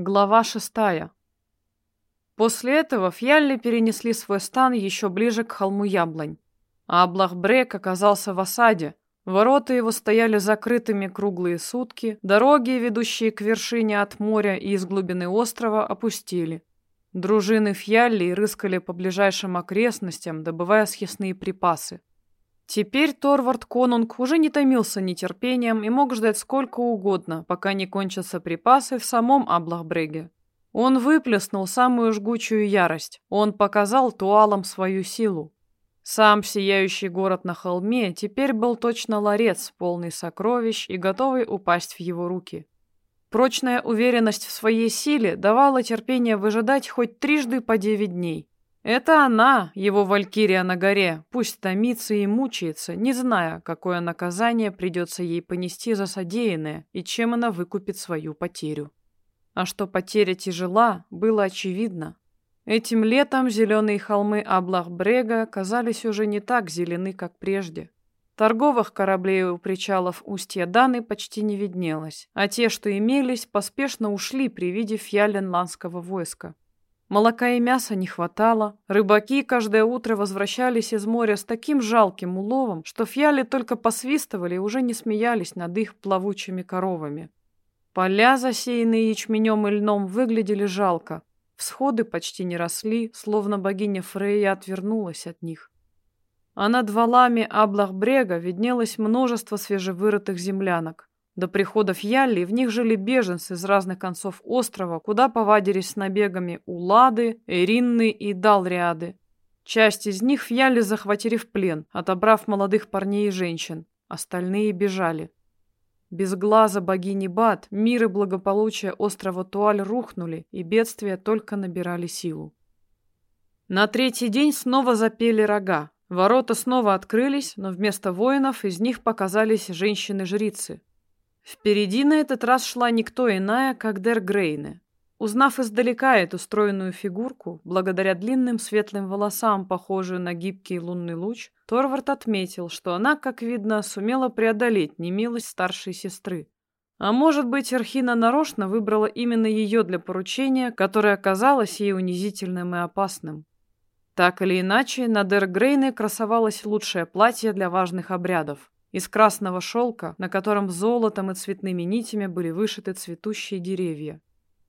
Глава шестая. После этого Фьялли перенесли свой стан еще ближе к холму Яблонь. А Аблахбрек оказался в осаде. Ворота его стояли закрытыми круглые сутки, дороги, ведущие к вершине от моря и из глубины острова, опустили. Дружины Фьялли рыскали по ближайшим окрестностям, добывая съестные припасы. Теперь Торвард Конунг уже не томился нетерпением и мог ждать сколько угодно, пока не кончатся припасы в самом Аблахбреге. Он выплеснул самую жгучую ярость. Он показал туалам свою силу. Сам сияющий город на холме теперь был точно ларец, полный сокровищ и готовый упасть в его руки. Прочная уверенность в своей силе давала терпение выжидать хоть трижды по девять дней. Это она, его валькирия на горе, пусть томится и мучается, не зная, какое наказание придется ей понести за содеянное и чем она выкупит свою потерю. А что потеря тяжела, было очевидно. Этим летом зеленые холмы Аблахбрега казались уже не так зелены, как прежде. Торговых кораблей у причалов устья Даны почти не виднелось, а те, что имелись, поспешно ушли при виде фьяленландского войска. Молока и мяса не хватало. Рыбаки каждое утро возвращались из моря с таким жалким уловом, что фьяли только посвистывали и уже не смеялись над их плавучими коровами. Поля, засеянные ячменем и льном, выглядели жалко. Всходы почти не росли, словно богиня Фрейя отвернулась от них. А над валами Аблахбрега виднелось множество свежевырытых землянок. До прихода Фьялли в них жили беженцы из разных концов острова, куда повадились с набегами Улады, Эринны и Далриады. Часть из них Фьялли захватили в плен, отобрав молодых парней и женщин. Остальные бежали. Без глаза богини Бат мир и благополучие острова Туаль рухнули, и бедствия только набирали силу. На третий день снова запели рога. Ворота снова открылись, но вместо воинов из них показались женщины-жрицы. Впереди на этот раз шла никто иная, как Дер Грейне. Узнав издалека эту стройную фигурку, благодаря длинным светлым волосам, похожую на гибкий лунный луч, Торвард отметил, что она, как видно, сумела преодолеть немилость старшей сестры. А может быть, Архина нарочно выбрала именно ее для поручения, которое оказалось ей унизительным и опасным. Так или иначе, на Дер Грейне красовалось лучшее платье для важных обрядов из красного шелка, на котором золотом и цветными нитями были вышиты цветущие деревья.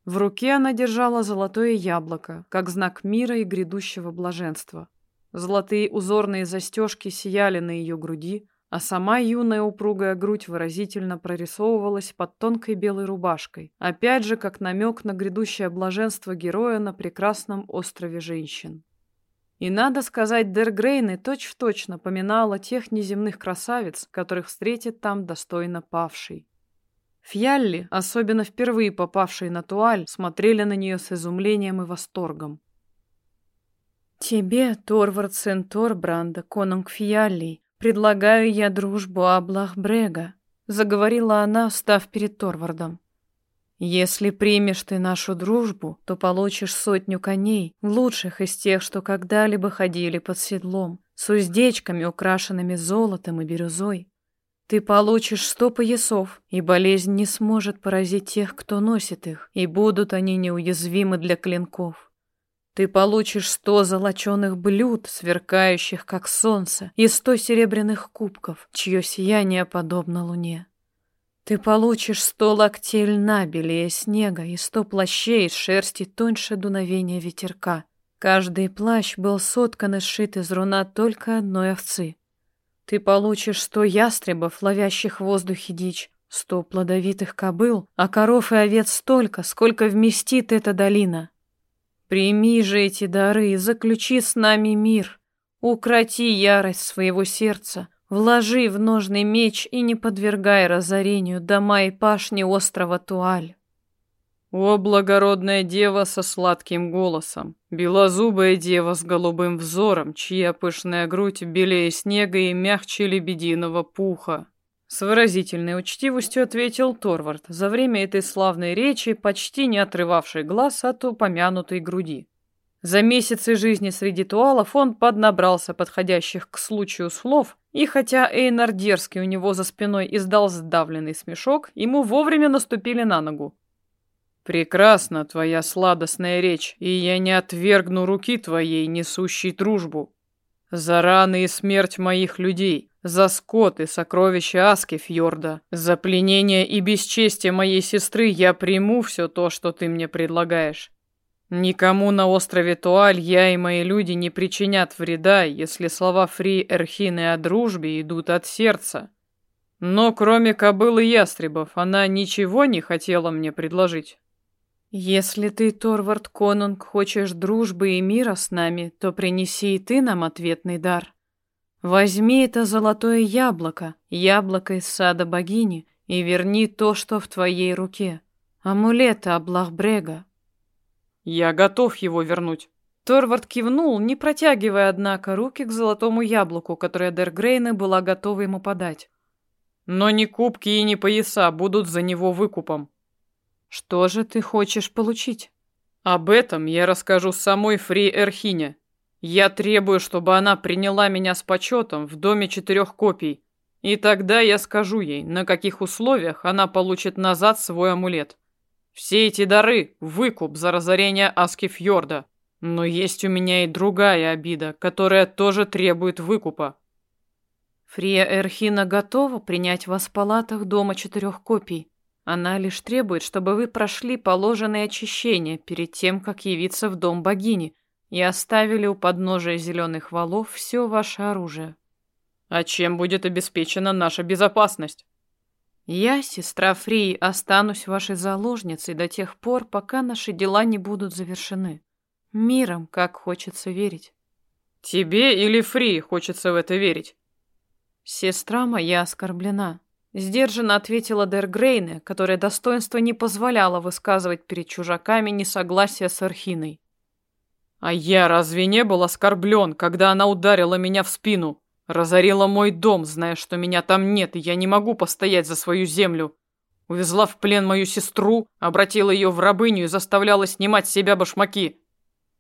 В руке она держала золотое яблоко, как знак мира и грядущего блаженства. Золотые узорные застежки сияли на ее груди, а сама юная упругая грудь выразительно прорисовывалась под тонкой белой рубашкой, опять же как намек на грядущее блаженство героя на прекрасном острове женщин. И надо сказать, Дергрейны точь-в-точь напоминала тех неземных красавиц, которых встретит там достойно павший. Фьялли, особенно впервые попавшие на Туаль, смотрели на нее с изумлением и восторгом. «Тебе, Торвард сын Торбранда, конунг Фьялли, предлагаю я дружбу Аблахбрега», заговорила она, встав перед Торвардом. Если примешь ты нашу дружбу, то получишь сотню коней, лучших из тех, что когда-либо ходили под седлом, с уздечками, украшенными золотом и бирюзой. Ты получишь сто поясов, и болезнь не сможет поразить тех, кто носит их, и будут они неуязвимы для клинков. Ты получишь сто золоченых блюд, сверкающих, как солнце, и сто серебряных кубков, чье сияние подобно луне. Ты получишь сто локтей льна белее снега и сто плащей из шерсти тоньше дуновения ветерка. Каждый плащ был соткан и сшит из руна только одной овцы. Ты получишь сто ястребов, ловящих в воздухе дичь, сто плодовитых кобыл, а коров и овец столько, сколько вместит эта долина. Прими же эти дары и заключи с нами мир. Укроти ярость своего сердца, Вложи в ножный меч и не подвергай разорению дома и пашни острова Туаль. О, благородная дева со сладким голосом, белозубая дева с голубым взором, чья пышная грудь белее снега и мягче лебединого пуха. С выразительной учтивостью ответил Торвард, за время этой славной речи почти не отрывавший глаз от упомянутой груди. За месяцы жизни среди туалов он поднабрался подходящих к случаю слов, и хотя Эйнар дерзкий у него за спиной издал сдавленный смешок, ему вовремя наступили на ногу. Прекрасна твоя сладостная речь, и я не отвергну руки твоей, несущей дружбу. За раны и смерть моих людей, за скот и сокровища Аскефьорда, за пленение и бесчестие моей сестры я приму все то, что ты мне предлагаешь. Никому на острове Туаль я и мои люди не причинят вреда, если слова Фри Эрхины о дружбе идут от сердца. Но кроме кобылы ястребов, она ничего не хотела мне предложить. «Если ты, Торвард Конунг, хочешь дружбы и мира с нами, то принеси и ты нам ответный дар. Возьми это золотое яблоко, яблоко из сада богини, и верни то, что в твоей руке. Амулет Аблахбрега». «Я готов его вернуть». Торвард кивнул, не протягивая, однако, руки к золотому яблоку, которое Дергрейна была готова ему подать. «Но ни кубки и ни пояса будут за него выкупом». Что же ты хочешь получить? Об этом я расскажу самой Фри Эрхине. Я требую, чтобы она приняла меня с почетом в доме четырех копий. И тогда я скажу ей, на каких условиях она получит назад свой амулет. Все эти дары — выкуп за разорение Аскифьорда. Но есть у меня и другая обида, которая тоже требует выкупа. Фрия Эрхина готова принять вас в палатах дома четырех копий. Она лишь требует, чтобы вы прошли положенные очищения перед тем, как явиться в дом богини, и оставили у подножия зеленых валов все ваше оружие. А чем будет обеспечена наша безопасность? Я, сестра Фрии, останусь вашей заложницей до тех пор, пока наши дела не будут завершены. Миром, как хочется верить. Тебе или Фрии хочется в это верить? Сестра моя оскорблена. Сдержанно ответила Дергрейне, которая достоинство не позволяло высказывать перед чужаками несогласие с Архиной. «А я разве не был оскорблен, когда она ударила меня в спину? Разорила мой дом, зная, что меня там нет, и я не могу постоять за свою землю. Увезла в плен мою сестру, обратила ее в рабыню и заставляла снимать с себя башмаки.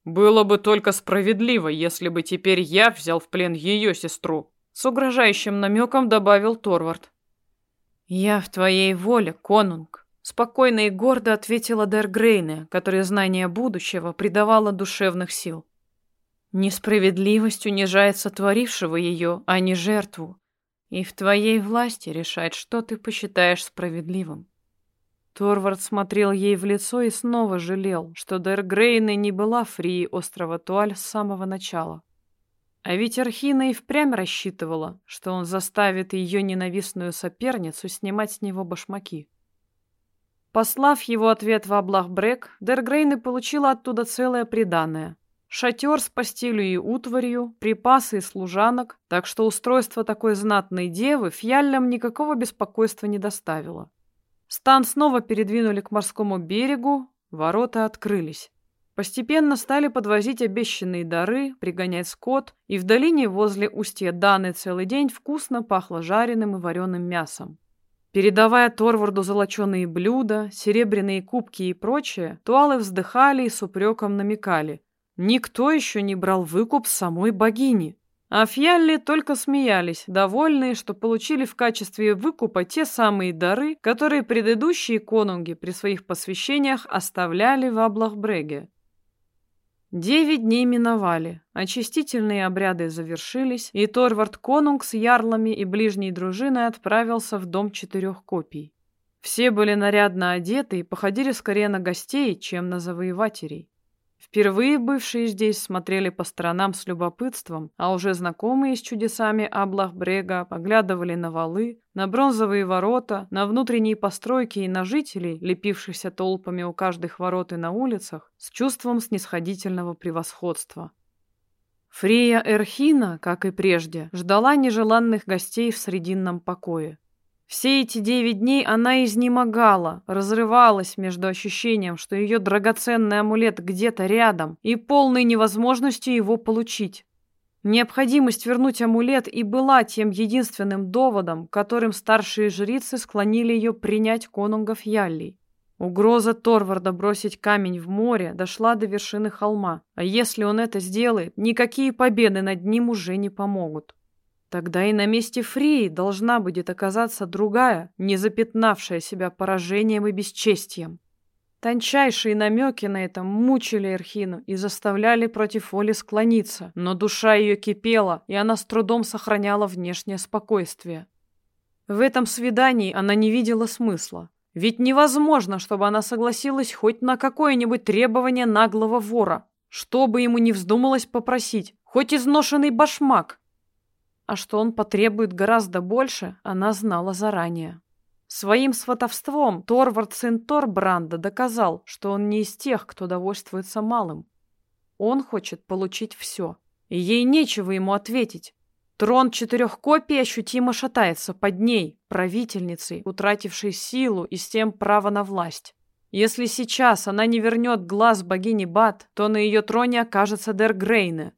Было бы только справедливо, если бы теперь я взял в плен ее сестру», с угрожающим намеком добавил Торвард. «Я в твоей воле, конунг», — спокойно и гордо ответила Дергрейне, которая знание будущего придавала душевных сил. «Несправедливость унижает сотворившего ее, а не жертву, и в твоей власти решать, что ты посчитаешь справедливым». Торвард смотрел ей в лицо и снова жалел, что Дергрейне не была фрией острова Туаль с самого начала. А ведь Архина и впрямь рассчитывала, что он заставит ее ненавистную соперницу снимать с него башмаки. Послав его ответ в Аблахбрек, Дергрейна получила оттуда целое приданое. Шатер с постелью и утварью, припасы и служанок, так что устройство такой знатной девы фьяллям никакого беспокойства не доставило. Стан снова передвинули к морскому берегу, ворота открылись. Постепенно стали подвозить обещанные дары, пригонять скот, и в долине возле устья Даны целый день вкусно пахло жареным и вареным мясом. Передавая Торварду золоченые блюда, серебряные кубки и прочее, туалы вздыхали и с упреком намекали. Никто еще не брал выкуп самой богини. А фьялли только смеялись, довольные, что получили в качестве выкупа те самые дары, которые предыдущие конунги при своих посвящениях оставляли в Аблахбреге. Девять дней миновали, очистительные обряды завершились, и Торвард Конунг с ярлами и ближней дружиной отправился в дом четырех копий. Все были нарядно одеты и походили скорее на гостей, чем на завоевателей. Впервые бывшие здесь смотрели по сторонам с любопытством, а уже знакомые с чудесами Аблахбрега поглядывали на валы, на бронзовые ворота, на внутренние постройки и на жителей, лепившихся толпами у каждых ворот и на улицах, с чувством снисходительного превосходства. Фрия Эрхина, как и прежде, ждала нежеланных гостей в срединном покое. Все эти девять дней она изнемогала, разрывалась между ощущением, что ее драгоценный амулет где-то рядом, и полной невозможностью его получить. Необходимость вернуть амулет и была тем единственным доводом, которым старшие жрицы склонили ее принять конунгов Ялли. Угроза Торварда бросить камень в море дошла до вершины холма, а если он это сделает, никакие победы над ним уже не помогут. Тогда и на месте Фрии должна будет оказаться другая, не запятнавшая себя поражением и бесчестием. Тончайшие намеки на это мучили Эрхину и заставляли против воли склониться, но душа ее кипела, и она с трудом сохраняла внешнее спокойствие. В этом свидании она не видела смысла. Ведь невозможно, чтобы она согласилась хоть на какое-нибудь требование наглого вора, что бы ему ни вздумалось попросить, хоть изношенный башмак. А что он потребует гораздо больше, она знала заранее. Своим сватовством Торвард сын Торбранда доказал, что он не из тех, кто довольствуется малым. Он хочет получить все, и ей нечего ему ответить. Трон четырех копий ощутимо шатается под ней, правительницей, утратившей силу и с тем право на власть. Если сейчас она не вернет глаз богини Бат, то на ее троне окажется Дергрейне.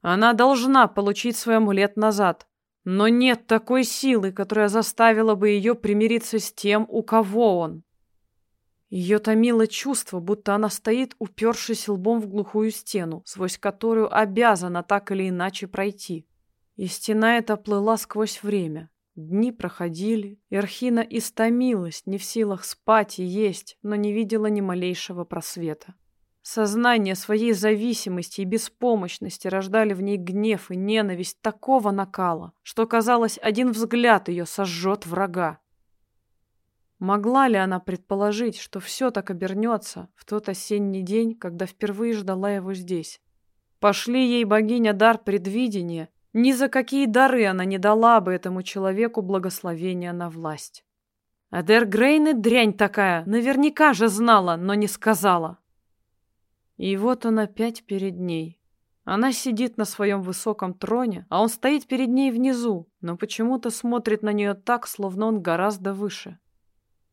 Она должна получить свой амулет назад, но нет такой силы, которая заставила бы ее примириться с тем, у кого он. Ее томило чувство, будто она стоит, упершись лбом в глухую стену, сквозь которую обязана так или иначе пройти. И стена эта плыла сквозь время. Дни проходили, и истомилась, не в силах спать и есть, но не видела ни малейшего просвета. Сознание своей зависимости и беспомощности рождали в ней гнев и ненависть такого накала, что, казалось, один взгляд ее сожжет врага. Могла ли она предположить, что все так обернется в тот осенний день, когда впервые ждала его здесь? Пошли ей богиня дар предвидения, ни за какие дары она не дала бы этому человеку благословения на власть. Адер Грейны дрянь такая, наверняка же знала, но не сказала. И вот он опять перед ней. Она сидит на своем высоком троне, а он стоит перед ней внизу, но почему-то смотрит на нее так, словно он гораздо выше.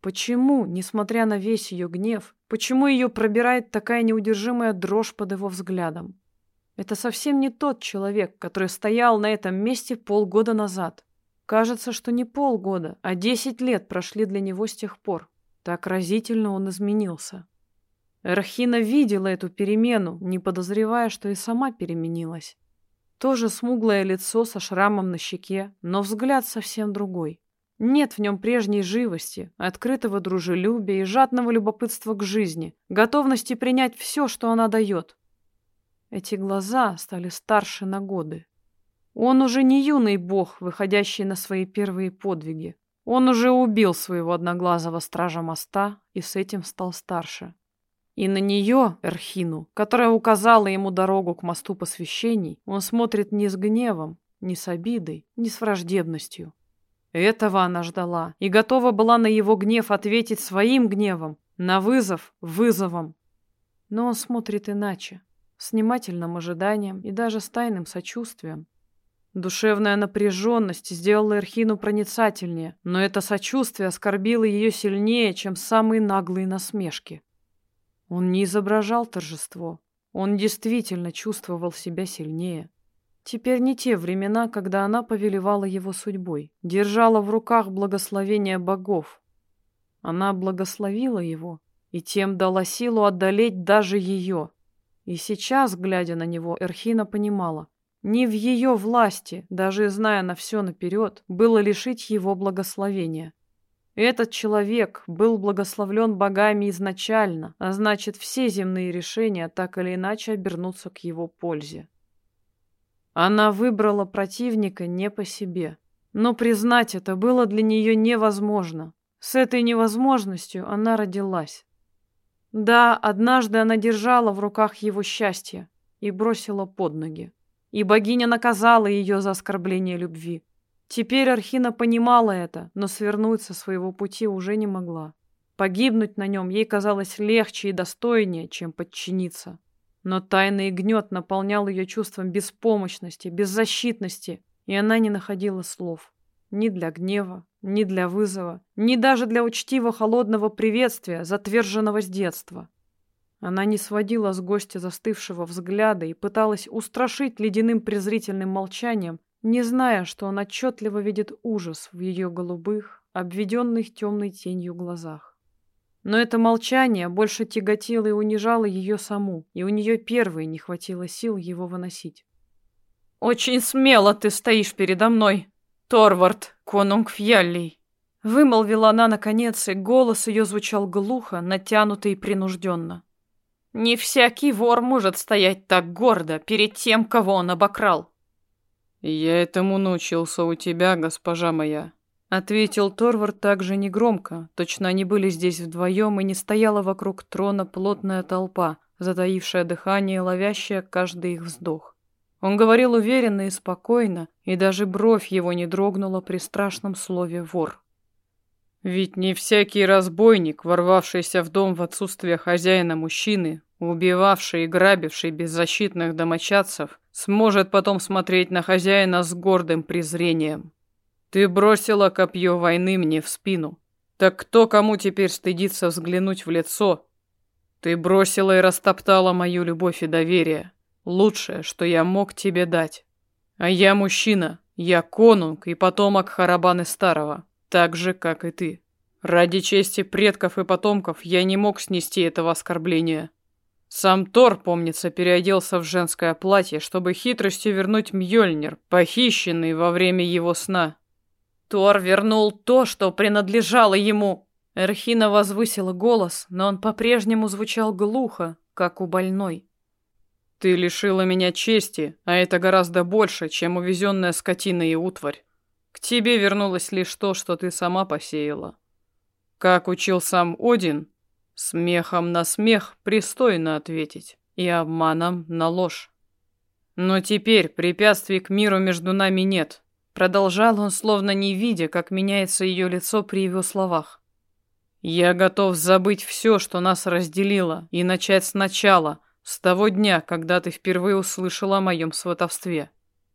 Почему, несмотря на весь ее гнев, почему ее пробирает такая неудержимая дрожь под его взглядом? Это совсем не тот человек, который стоял на этом месте полгода назад. Кажется, что не полгода, а десять лет прошли для него с тех пор. Так разительно он изменился. Рахина видела эту перемену, не подозревая, что и сама переменилась. Тоже смуглое лицо со шрамом на щеке, но взгляд совсем другой. Нет в нем прежней живости, открытого дружелюбия и жадного любопытства к жизни, готовности принять все, что она дает. Эти глаза стали старше на годы. Он уже не юный бог, выходящий на свои первые подвиги. Он уже убил своего одноглазого стража моста и с этим стал старше. И на нее, Эрхину, которая указала ему дорогу к мосту посвящений, он смотрит не с гневом, не с обидой, не с враждебностью. Этого она ждала и готова была на его гнев ответить своим гневом, на вызов вызовом. Но он смотрит иначе, с внимательным ожиданием и даже с тайным сочувствием. Душевная напряженность сделала Эрхину проницательнее, но это сочувствие оскорбило ее сильнее, чем самые наглые насмешки. Он не изображал торжество. Он действительно чувствовал себя сильнее. Теперь не те времена, когда она повелевала его судьбой, держала в руках благословение богов. Она благословила его и тем дала силу одолеть даже ее. И сейчас, глядя на него, Эрхина понимала, не в ее власти, даже зная на все наперед, было лишить его благословения. Этот человек был благословлен богами изначально, а значит, все земные решения так или иначе обернутся к его пользе. Она выбрала противника не по себе, но признать это было для нее невозможно. С этой невозможностью она родилась. Да, однажды она держала в руках его счастье и бросила под ноги. И богиня наказала ее за оскорбление любви. Теперь Архина понимала это, но свернуть со своего пути уже не могла. Погибнуть на нем ей казалось легче и достойнее, чем подчиниться. Но тайный гнет наполнял ее чувством беспомощности, беззащитности, и она не находила слов. Ни для гнева, ни для вызова, ни даже для учтиво холодного приветствия, затверженного с детства. Она не сводила с гостя застывшего взгляда и пыталась устрашить ледяным презрительным молчанием, не зная, что он отчетливо видит ужас в ее голубых, обведенных темной тенью глазах. Но это молчание больше тяготило и унижало ее саму, и у нее первой не хватило сил его выносить. «Очень смело ты стоишь передо мной, Торвард, конунг Фьяллий!» Вымолвила она наконец, и голос ее звучал глухо, натянуто и принужденно. Не всякий вор может стоять так гордо перед тем, кого он обокрал. Я этому научился у тебя, госпожа моя, ответил Торвард также негромко. Точно они были здесь вдвоем, и не стояла вокруг трона плотная толпа, затаившая дыхание, ловящая каждый их вздох. Он говорил уверенно и спокойно, и даже бровь его не дрогнула при страшном слове «вор». Ведь не всякий разбойник, ворвавшийся в дом в отсутствие хозяина мужчины, убивавший и грабивший беззащитных домочадцев, сможет потом смотреть на хозяина с гордым презрением. Ты бросила копье войны мне в спину. Так кто кому теперь стыдится взглянуть в лицо? Ты бросила и растоптала мою любовь и доверие. Лучшее, что я мог тебе дать. А я мужчина, я конунг и потомок Харабаны Старого так же, как и ты. Ради чести предков и потомков я не мог снести этого оскорбления. Сам Тор, помнится, переоделся в женское платье, чтобы хитростью вернуть Мьёльнир, похищенный во время его сна. Тор вернул то, что принадлежало ему. Эрхина возвысила голос, но он по-прежнему звучал глухо, как у больной. Ты лишила меня чести, а это гораздо больше, чем увезенная скотина и утварь. К тебе вернулось лишь то, что ты сама посеяла. Как учил сам Один, смехом на смех пристойно ответить и обманом на ложь. Но теперь препятствий к миру между нами нет. Продолжал он, словно не видя, как меняется ее лицо при его словах. Я готов забыть все, что нас разделило, и начать сначала, с того дня, когда ты впервые услышала о моем сватовстве.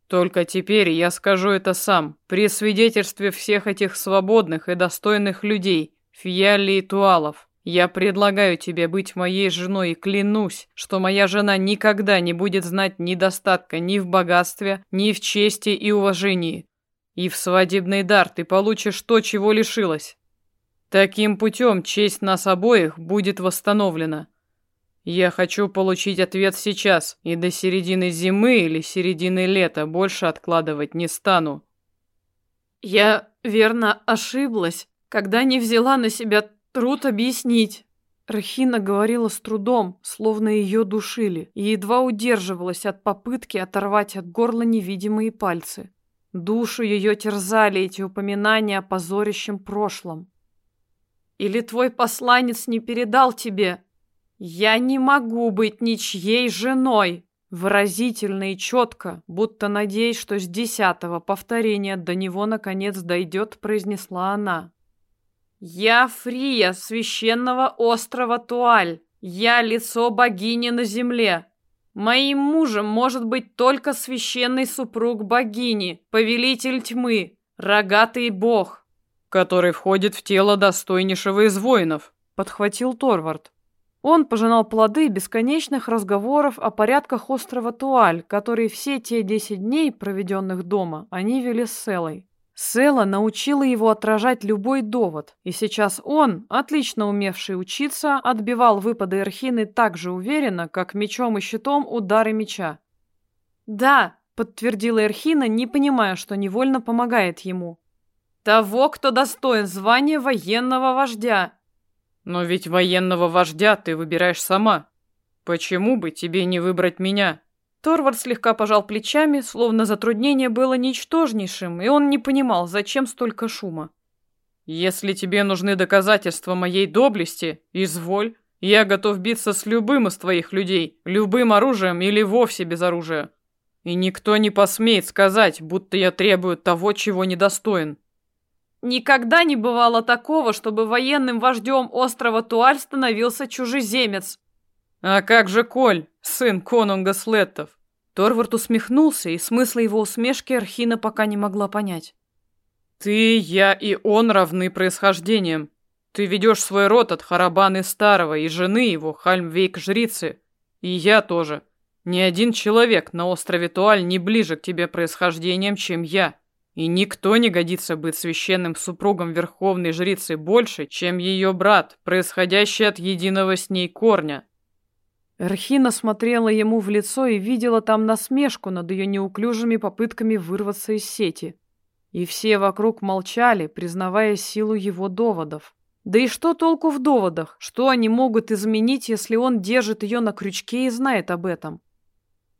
Только теперь я скажу это сам, при свидетельстве всех этих свободных и достойных людей, фиалли и туалов. Я предлагаю тебе быть моей женой и клянусь, что моя жена никогда не будет знать недостатка ни в богатстве, ни в чести и уважении. И в свадебный дар ты получишь то, чего лишилась. Таким путем честь нас обоих будет восстановлена. Я хочу получить ответ сейчас, и до середины зимы или середины лета больше откладывать не стану. Я верно ошиблась, когда не взяла на себя труд объяснить. Рахина говорила с трудом, словно ее душили, и едва удерживалась от попытки оторвать от горла невидимые пальцы. Душу ее терзали эти упоминания о позорящем прошлом. Или твой посланец не передал тебе, «Я не могу быть ничьей женой!» Выразительно и четко, будто надеясь, что с десятого повторения до него наконец дойдет, произнесла она. «Я Фрия, священного острова Туаль. Я лицо богини на земле. Моим мужем может быть только священный супруг богини, повелитель тьмы, рогатый бог». «Который входит в тело достойнейшего из воинов», — подхватил Торвард. Он пожинал плоды бесконечных разговоров о порядках острова Туаль, которые все те десять дней, проведенных дома, они вели с Селой. Села научила его отражать любой довод, и сейчас он, отлично умевший учиться, отбивал выпады Эрхины так же уверенно, как мечом и щитом удары меча. «Да», — подтвердила Эрхина, не понимая, что невольно помогает ему. «Того, кто достоин звания военного вождя», но ведь военного вождя ты выбираешь сама. Почему бы тебе не выбрать меня? Торвард слегка пожал плечами, словно затруднение было ничтожнейшим, и он не понимал, зачем столько шума. Если тебе нужны доказательства моей доблести, изволь. Я готов биться с любым из твоих людей, любым оружием или вовсе без оружия. И никто не посмеет сказать, будто я требую того, чего недостоин. Никогда не бывало такого, чтобы военным вождем острова Туаль становился чужеземец. А как же Коль, сын конунга Слеттов? Торвард усмехнулся, и смысла его усмешки Архина пока не могла понять. Ты, я и он равны происхождением. Ты ведешь свой род от Харабаны Старого и жены его, Хальмвейк-жрицы. И я тоже. Ни один человек на острове Туаль не ближе к тебе происхождением, чем я. И никто не годится быть священным супругом верховной жрицы больше, чем ее брат, происходящий от единого с ней корня. Эрхина смотрела ему в лицо и видела там насмешку над ее неуклюжими попытками вырваться из сети. И все вокруг молчали, признавая силу его доводов. Да и что толку в доводах? Что они могут изменить, если он держит ее на крючке и знает об этом?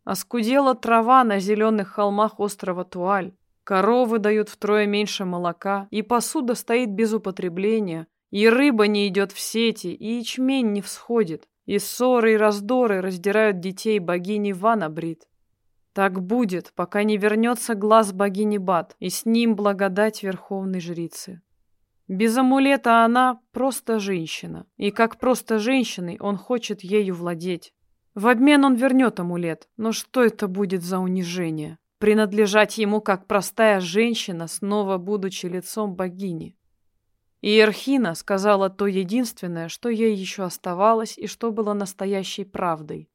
Оскудела трава на зеленых холмах острова Туаль. Коровы дают втрое меньше молока, и посуда стоит без употребления, и рыба не идет в сети, и ячмень не всходит, и ссоры и раздоры раздирают детей богини Ванабрид. Так будет, пока не вернется глаз богини Бат, и с ним благодать верховной жрицы. Без амулета она просто женщина, и как просто женщиной он хочет ею владеть. В обмен он вернет амулет, но что это будет за унижение? принадлежать ему как простая женщина, снова будучи лицом богини. И Эрхина сказала то единственное, что ей еще оставалось и что было настоящей правдой.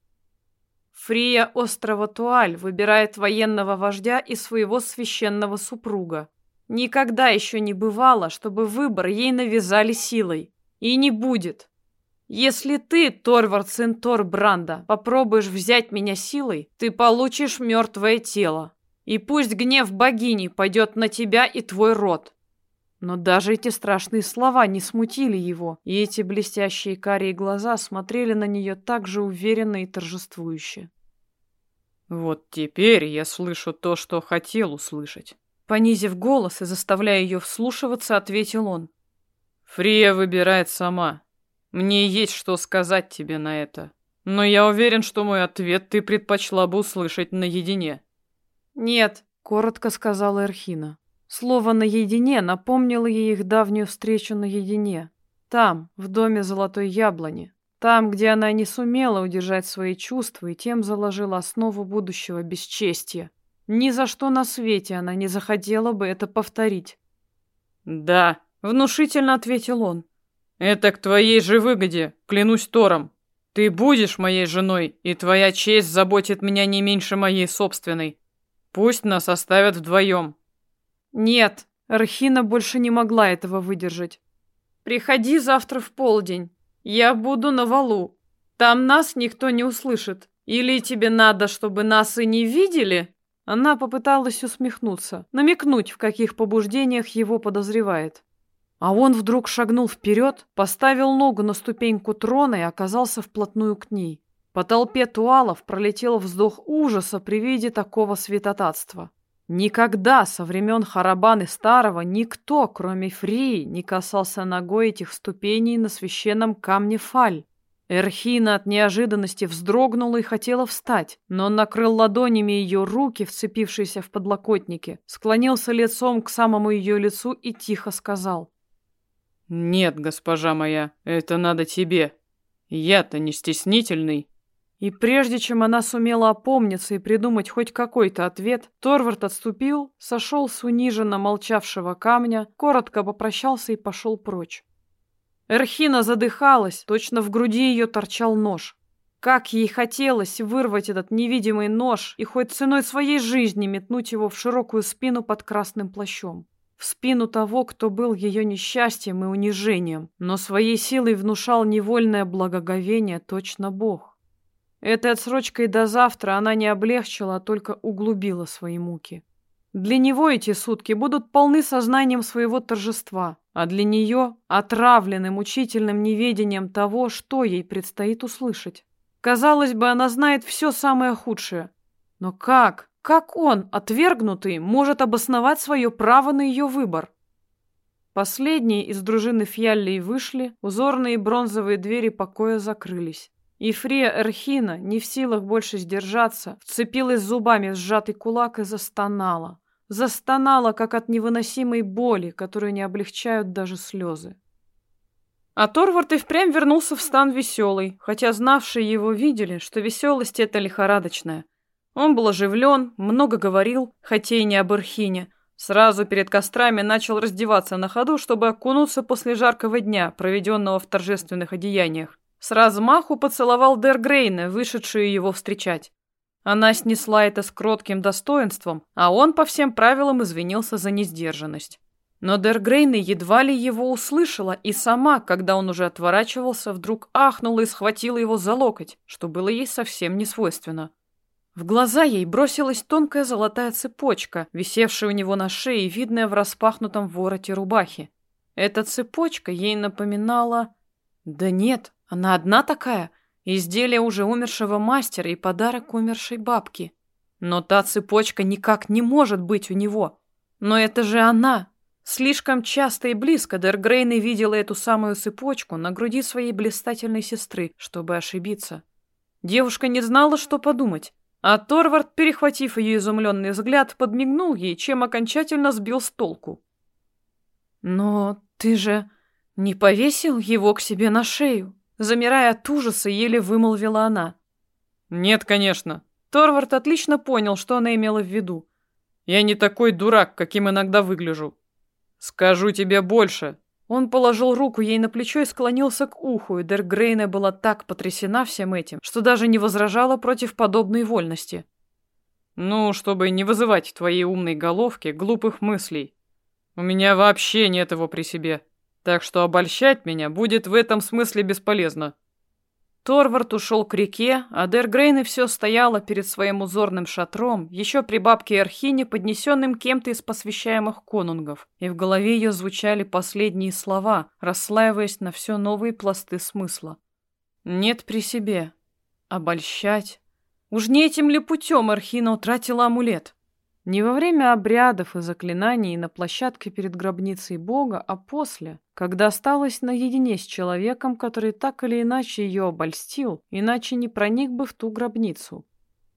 Фрия острова Туаль выбирает военного вождя и своего священного супруга. Никогда еще не бывало, чтобы выбор ей навязали силой. И не будет. Если ты, Торвард сын Торбранда, попробуешь взять меня силой, ты получишь мертвое тело. И пусть гнев богини пойдет на тебя и твой род. Но даже эти страшные слова не смутили его, и эти блестящие карие глаза смотрели на нее так же уверенно и торжествующе. «Вот теперь я слышу то, что хотел услышать». Понизив голос и заставляя ее вслушиваться, ответил он. «Фрия выбирает сама. Мне есть что сказать тебе на это. Но я уверен, что мой ответ ты предпочла бы услышать наедине». «Нет», — коротко сказала Эрхина. Слово «наедине» напомнило ей их давнюю встречу наедине. Там, в доме Золотой Яблони. Там, где она не сумела удержать свои чувства и тем заложила основу будущего бесчестия. Ни за что на свете она не захотела бы это повторить. «Да», — внушительно ответил он. «Это к твоей же выгоде, клянусь Тором. Ты будешь моей женой, и твоя честь заботит меня не меньше моей собственной. Пусть нас оставят вдвоем. Нет, Архина больше не могла этого выдержать. Приходи завтра в полдень. Я буду на валу. Там нас никто не услышит. Или тебе надо, чтобы нас и не видели? Она попыталась усмехнуться, намекнуть, в каких побуждениях его подозревает. А он вдруг шагнул вперед, поставил ногу на ступеньку трона и оказался вплотную к ней. По толпе туалов пролетел вздох ужаса при виде такого святотатства. Никогда со времен Харабаны Старого никто, кроме Фрии, не касался ногой этих ступеней на священном камне Фаль. Эрхина от неожиданности вздрогнула и хотела встать, но он накрыл ладонями ее руки, вцепившиеся в подлокотники, склонился лицом к самому ее лицу и тихо сказал. «Нет, госпожа моя, это надо тебе. Я-то не стеснительный, и прежде чем она сумела опомниться и придумать хоть какой-то ответ, Торвард отступил, сошел с униженно молчавшего камня, коротко попрощался и пошел прочь. Эрхина задыхалась, точно в груди ее торчал нож. Как ей хотелось вырвать этот невидимый нож и хоть ценой своей жизни метнуть его в широкую спину под красным плащом. В спину того, кто был ее несчастьем и унижением, но своей силой внушал невольное благоговение точно Бог. Этой отсрочкой до завтра она не облегчила, а только углубила свои муки. Для него эти сутки будут полны сознанием своего торжества, а для нее — отравленным мучительным неведением того, что ей предстоит услышать. Казалось бы, она знает все самое худшее. Но как, как он, отвергнутый, может обосновать свое право на ее выбор? Последние из дружины Фьяллей вышли, узорные бронзовые двери покоя закрылись. И Фрия Эрхина, не в силах больше сдержаться, вцепилась зубами в сжатый кулак и застонала. Застонала, как от невыносимой боли, которую не облегчают даже слезы. А Торвард и впрямь вернулся в стан веселый, хотя знавшие его видели, что веселость эта лихорадочная. Он был оживлен, много говорил, хотя и не об Эрхине. Сразу перед кострами начал раздеваться на ходу, чтобы окунуться после жаркого дня, проведенного в торжественных одеяниях. С размаху поцеловал Дер Грейна, вышедшую его встречать. Она снесла это с кротким достоинством, а он по всем правилам извинился за несдержанность. Но Дер Грейна едва ли его услышала, и сама, когда он уже отворачивался, вдруг ахнула и схватила его за локоть, что было ей совсем не свойственно. В глаза ей бросилась тонкая золотая цепочка, висевшая у него на шее и видная в распахнутом вороте рубахи. Эта цепочка ей напоминала... Да нет, она одна такая. Изделие уже умершего мастера и подарок умершей бабки. Но та цепочка никак не может быть у него. Но это же она. Слишком часто и близко Дергрейна видела эту самую цепочку на груди своей блистательной сестры, чтобы ошибиться. Девушка не знала, что подумать. А Торвард, перехватив ее изумленный взгляд, подмигнул ей, чем окончательно сбил с толку. «Но ты же не повесил его к себе на шею?» Замирая от ужаса, еле вымолвила она. «Нет, конечно». Торвард отлично понял, что она имела в виду. «Я не такой дурак, каким иногда выгляжу. Скажу тебе больше». Он положил руку ей на плечо и склонился к уху, и Дергрейна была так потрясена всем этим, что даже не возражала против подобной вольности. «Ну, чтобы не вызывать в твоей умной головке глупых мыслей. У меня вообще нет его при себе, так что обольщать меня будет в этом смысле бесполезно. Торвард ушел к реке, а Дергрейн все стояла перед своим узорным шатром, еще при бабке Архине, поднесенным кем-то из посвящаемых конунгов, и в голове ее звучали последние слова, расслаиваясь на все новые пласты смысла. «Нет при себе. Обольщать. Уж не этим ли путем Архина утратила амулет?» Не во время обрядов и заклинаний на площадке перед гробницей Бога, а после, когда осталась наедине с человеком, который так или иначе ее обольстил, иначе не проник бы в ту гробницу.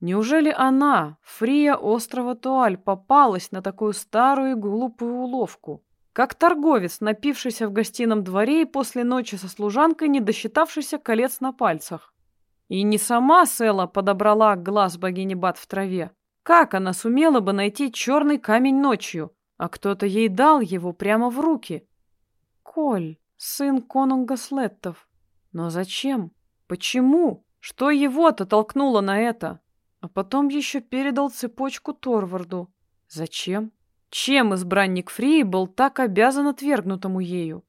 Неужели она, Фрия острова Туаль, попалась на такую старую и глупую уловку? Как торговец, напившийся в гостином дворе и после ночи со служанкой, не досчитавшийся колец на пальцах. И не сама Села подобрала глаз богини Бат в траве, как она сумела бы найти черный камень ночью, а кто-то ей дал его прямо в руки? Коль, сын конунга Слеттов. Но зачем? Почему? Что его-то толкнуло на это? А потом еще передал цепочку Торварду. Зачем? Чем избранник Фрии был так обязан отвергнутому ею?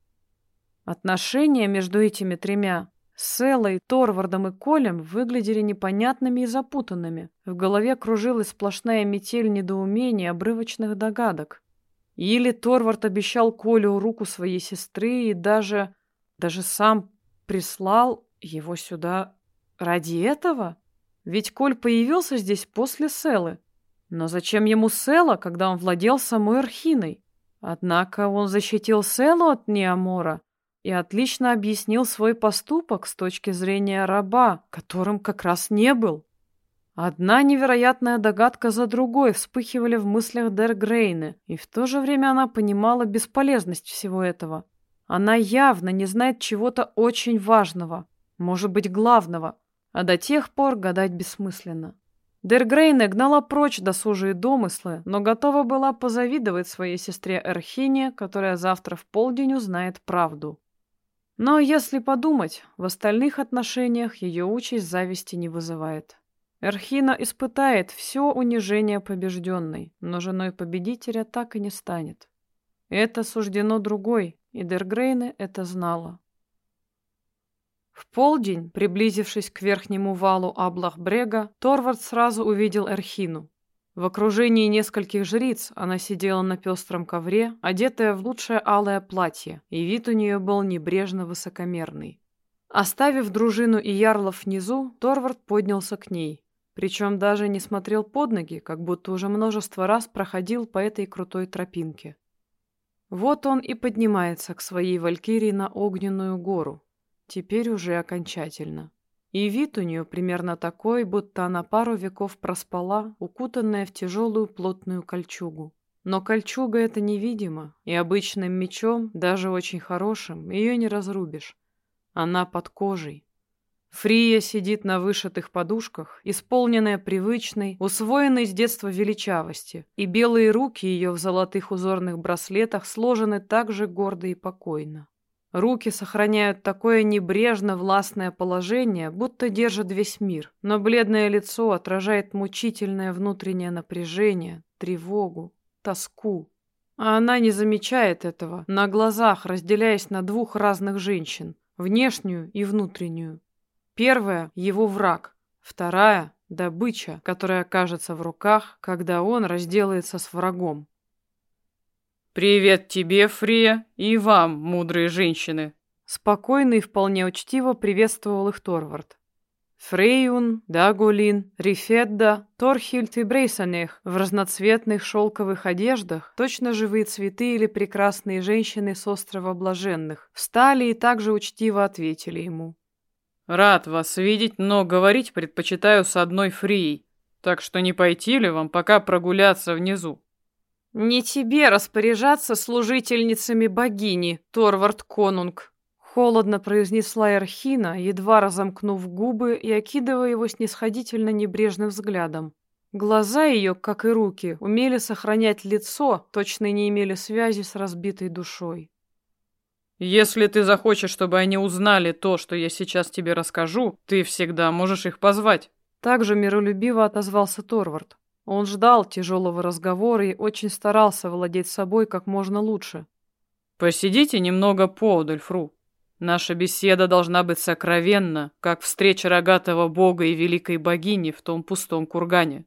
Отношения между этими тремя с Эллой, Торвардом и Колем выглядели непонятными и запутанными. В голове кружилась сплошная метель недоумения обрывочных догадок. Или Торвард обещал Колю руку своей сестры и даже... даже сам прислал его сюда ради этого? Ведь Коль появился здесь после Селы. Но зачем ему Села, когда он владел самой Архиной? Однако он защитил Селу от Неамора, и отлично объяснил свой поступок с точки зрения раба, которым как раз не был. Одна невероятная догадка за другой вспыхивали в мыслях Дер Грейны, и в то же время она понимала бесполезность всего этого. Она явно не знает чего-то очень важного, может быть, главного, а до тех пор гадать бессмысленно. Дер Грейне гнала прочь досужие домыслы, но готова была позавидовать своей сестре Эрхине, которая завтра в полдень узнает правду. Но если подумать, в остальных отношениях ее участь зависти не вызывает. Эрхина испытает все унижение побежденной, но женой победителя так и не станет. Это суждено другой, и Дергрейне это знала. В полдень, приблизившись к верхнему валу Аблахбрега, Торвард сразу увидел Эрхину. В окружении нескольких жриц она сидела на пестром ковре, одетая в лучшее алое платье, и вид у нее был небрежно высокомерный. Оставив дружину и ярлов внизу, Торвард поднялся к ней, причем даже не смотрел под ноги, как будто уже множество раз проходил по этой крутой тропинке. Вот он и поднимается к своей валькирии на огненную гору, теперь уже окончательно. И вид у нее примерно такой, будто она пару веков проспала, укутанная в тяжелую плотную кольчугу. Но кольчуга это невидимо, и обычным мечом, даже очень хорошим, ее не разрубишь. Она под кожей. Фрия сидит на вышитых подушках, исполненная привычной, усвоенной с детства величавости, и белые руки ее в золотых узорных браслетах сложены так же гордо и покойно. Руки сохраняют такое небрежно властное положение, будто держат весь мир, но бледное лицо отражает мучительное внутреннее напряжение, тревогу, тоску. А она не замечает этого, на глазах разделяясь на двух разных женщин, внешнюю и внутреннюю. Первая — его враг, вторая добыча, которая окажется в руках, когда он разделается с врагом. «Привет тебе, Фрия, и вам, мудрые женщины!» Спокойно и вполне учтиво приветствовал их Торвард. Фрейун, Дагулин, Рифедда, Торхильд и Брейсанех в разноцветных шелковых одеждах, точно живые цветы или прекрасные женщины с острова Блаженных, встали и также учтиво ответили ему. «Рад вас видеть, но говорить предпочитаю с одной Фрией, так что не пойти ли вам пока прогуляться внизу?» «Не тебе распоряжаться служительницами богини, Торвард Конунг», Холодно произнесла Эрхина, едва разомкнув губы и окидывая его снисходительно небрежным взглядом. Глаза ее, как и руки, умели сохранять лицо, точно не имели связи с разбитой душой. «Если ты захочешь, чтобы они узнали то, что я сейчас тебе расскажу, ты всегда можешь их позвать». Также миролюбиво отозвался Торвард. Он ждал тяжелого разговора и очень старался владеть собой как можно лучше. «Посидите немного поодаль, Фру. Наша беседа должна быть сокровенна, как встреча рогатого бога и великой богини в том пустом кургане.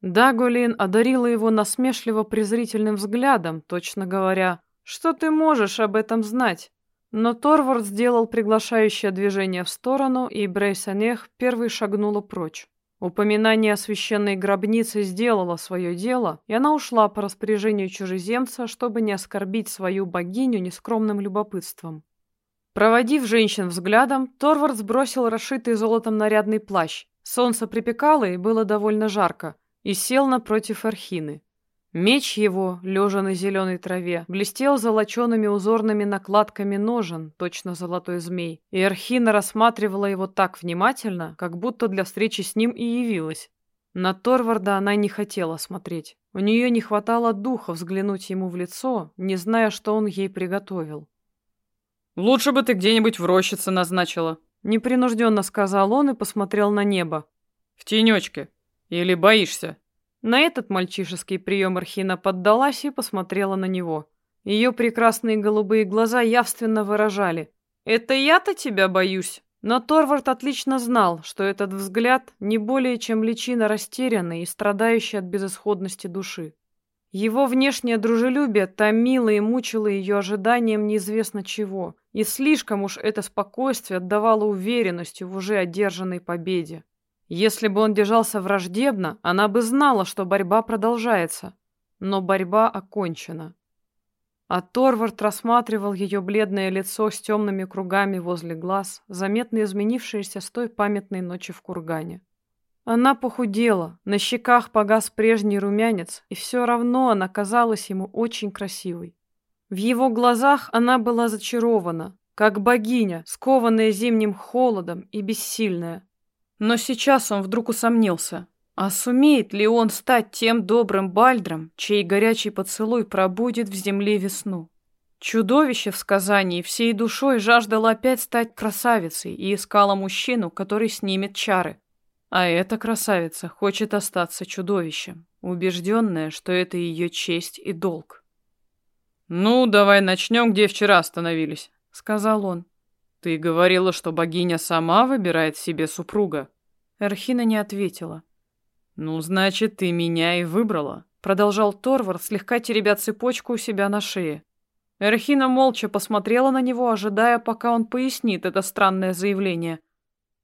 Дагулин одарила его насмешливо-презрительным взглядом, точно говоря, «Что ты можешь об этом знать?» Но Торвард сделал приглашающее движение в сторону, и Брейсанех первый шагнула прочь. Упоминание о священной гробнице сделало свое дело, и она ушла по распоряжению чужеземца, чтобы не оскорбить свою богиню нескромным любопытством. Проводив женщин взглядом, Торвард сбросил расшитый золотом нарядный плащ. Солнце припекало и было довольно жарко, и сел напротив Архины. Меч его, лежа на зеленой траве, блестел золочеными узорными накладками ножен, точно золотой змей, и Архина рассматривала его так внимательно, как будто для встречи с ним и явилась. На Торварда она не хотела смотреть. У нее не хватало духа взглянуть ему в лицо, не зная, что он ей приготовил. Лучше бы ты где-нибудь в рощице назначила. Непринужденно сказал он и посмотрел на небо. В тенечке. Или боишься? На этот мальчишеский прием Архина поддалась и посмотрела на него. Ее прекрасные голубые глаза явственно выражали. «Это я-то тебя боюсь?» Но Торвард отлично знал, что этот взгляд не более чем личина растерянной и страдающей от безысходности души. Его внешнее дружелюбие томило и мучило ее ожиданием неизвестно чего, и слишком уж это спокойствие отдавало уверенностью в уже одержанной победе. Если бы он держался враждебно, она бы знала, что борьба продолжается. Но борьба окончена. А Торвард рассматривал ее бледное лицо с темными кругами возле глаз, заметно изменившееся с той памятной ночи в кургане. Она похудела, на щеках погас прежний румянец, и все равно она казалась ему очень красивой. В его глазах она была зачарована, как богиня, скованная зимним холодом и бессильная. Но сейчас он вдруг усомнился. А сумеет ли он стать тем добрым Бальдром, чей горячий поцелуй пробудет в земле весну? Чудовище в сказании всей душой жаждало опять стать красавицей и искало мужчину, который снимет чары. А эта красавица хочет остаться чудовищем, убежденная, что это ее честь и долг. «Ну, давай начнем, где вчера остановились», — сказал он. «Ты говорила, что богиня сама выбирает себе супруга». Эрхина не ответила. «Ну, значит, ты меня и выбрала», — продолжал Торвар, слегка теребя цепочку у себя на шее. Эрхина молча посмотрела на него, ожидая, пока он пояснит это странное заявление —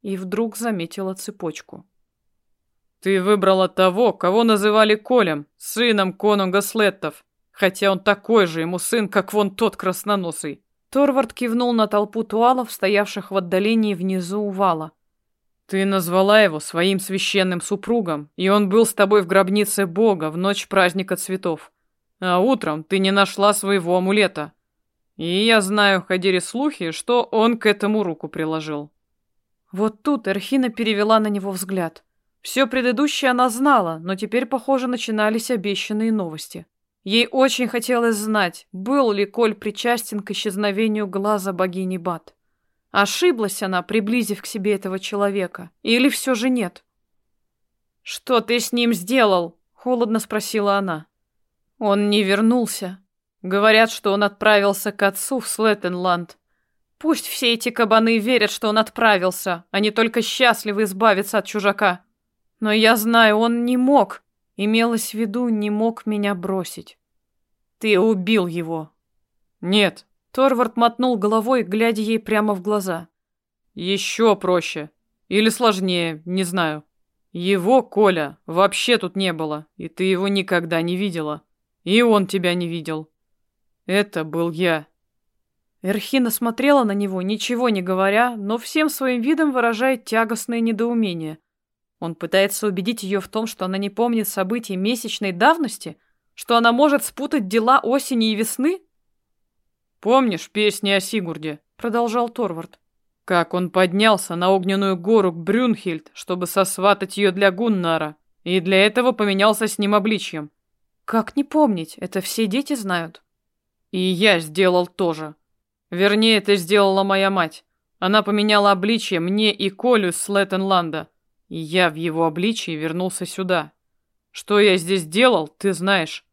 и вдруг заметила цепочку. «Ты выбрала того, кого называли Колем, сыном конунга Слеттов, хотя он такой же ему сын, как вон тот красноносый». Торвард кивнул на толпу туалов, стоявших в отдалении внизу у вала. «Ты назвала его своим священным супругом, и он был с тобой в гробнице Бога в ночь праздника цветов. А утром ты не нашла своего амулета. И я знаю, ходили слухи, что он к этому руку приложил. Вот тут Эрхина перевела на него взгляд. Все предыдущее она знала, но теперь, похоже, начинались обещанные новости. Ей очень хотелось знать, был ли Коль причастен к исчезновению глаза богини Бат. Ошиблась она, приблизив к себе этого человека, или все же нет? «Что ты с ним сделал?» — холодно спросила она. «Он не вернулся. Говорят, что он отправился к отцу в Слеттенланд. Пусть все эти кабаны верят, что он отправился, они только счастливы избавиться от чужака. Но я знаю, он не мог. Имелось в виду, не мог меня бросить. Ты убил его. Нет. Торвард мотнул головой, глядя ей прямо в глаза. Еще проще. Или сложнее, не знаю. Его, Коля, вообще тут не было, и ты его никогда не видела. И он тебя не видел. Это был я. Эрхина смотрела на него, ничего не говоря, но всем своим видом выражает тягостное недоумение. Он пытается убедить ее в том, что она не помнит событий месячной давности, что она может спутать дела осени и весны? «Помнишь песни о Сигурде?» — продолжал Торвард. «Как он поднялся на огненную гору к Брюнхильд, чтобы сосватать ее для Гуннара, и для этого поменялся с ним обличьем». «Как не помнить? Это все дети знают». «И я сделал тоже. Вернее, это сделала моя мать. Она поменяла обличье мне и Колю с Леттенланда, и я в его обличии вернулся сюда. Что я здесь делал, ты знаешь.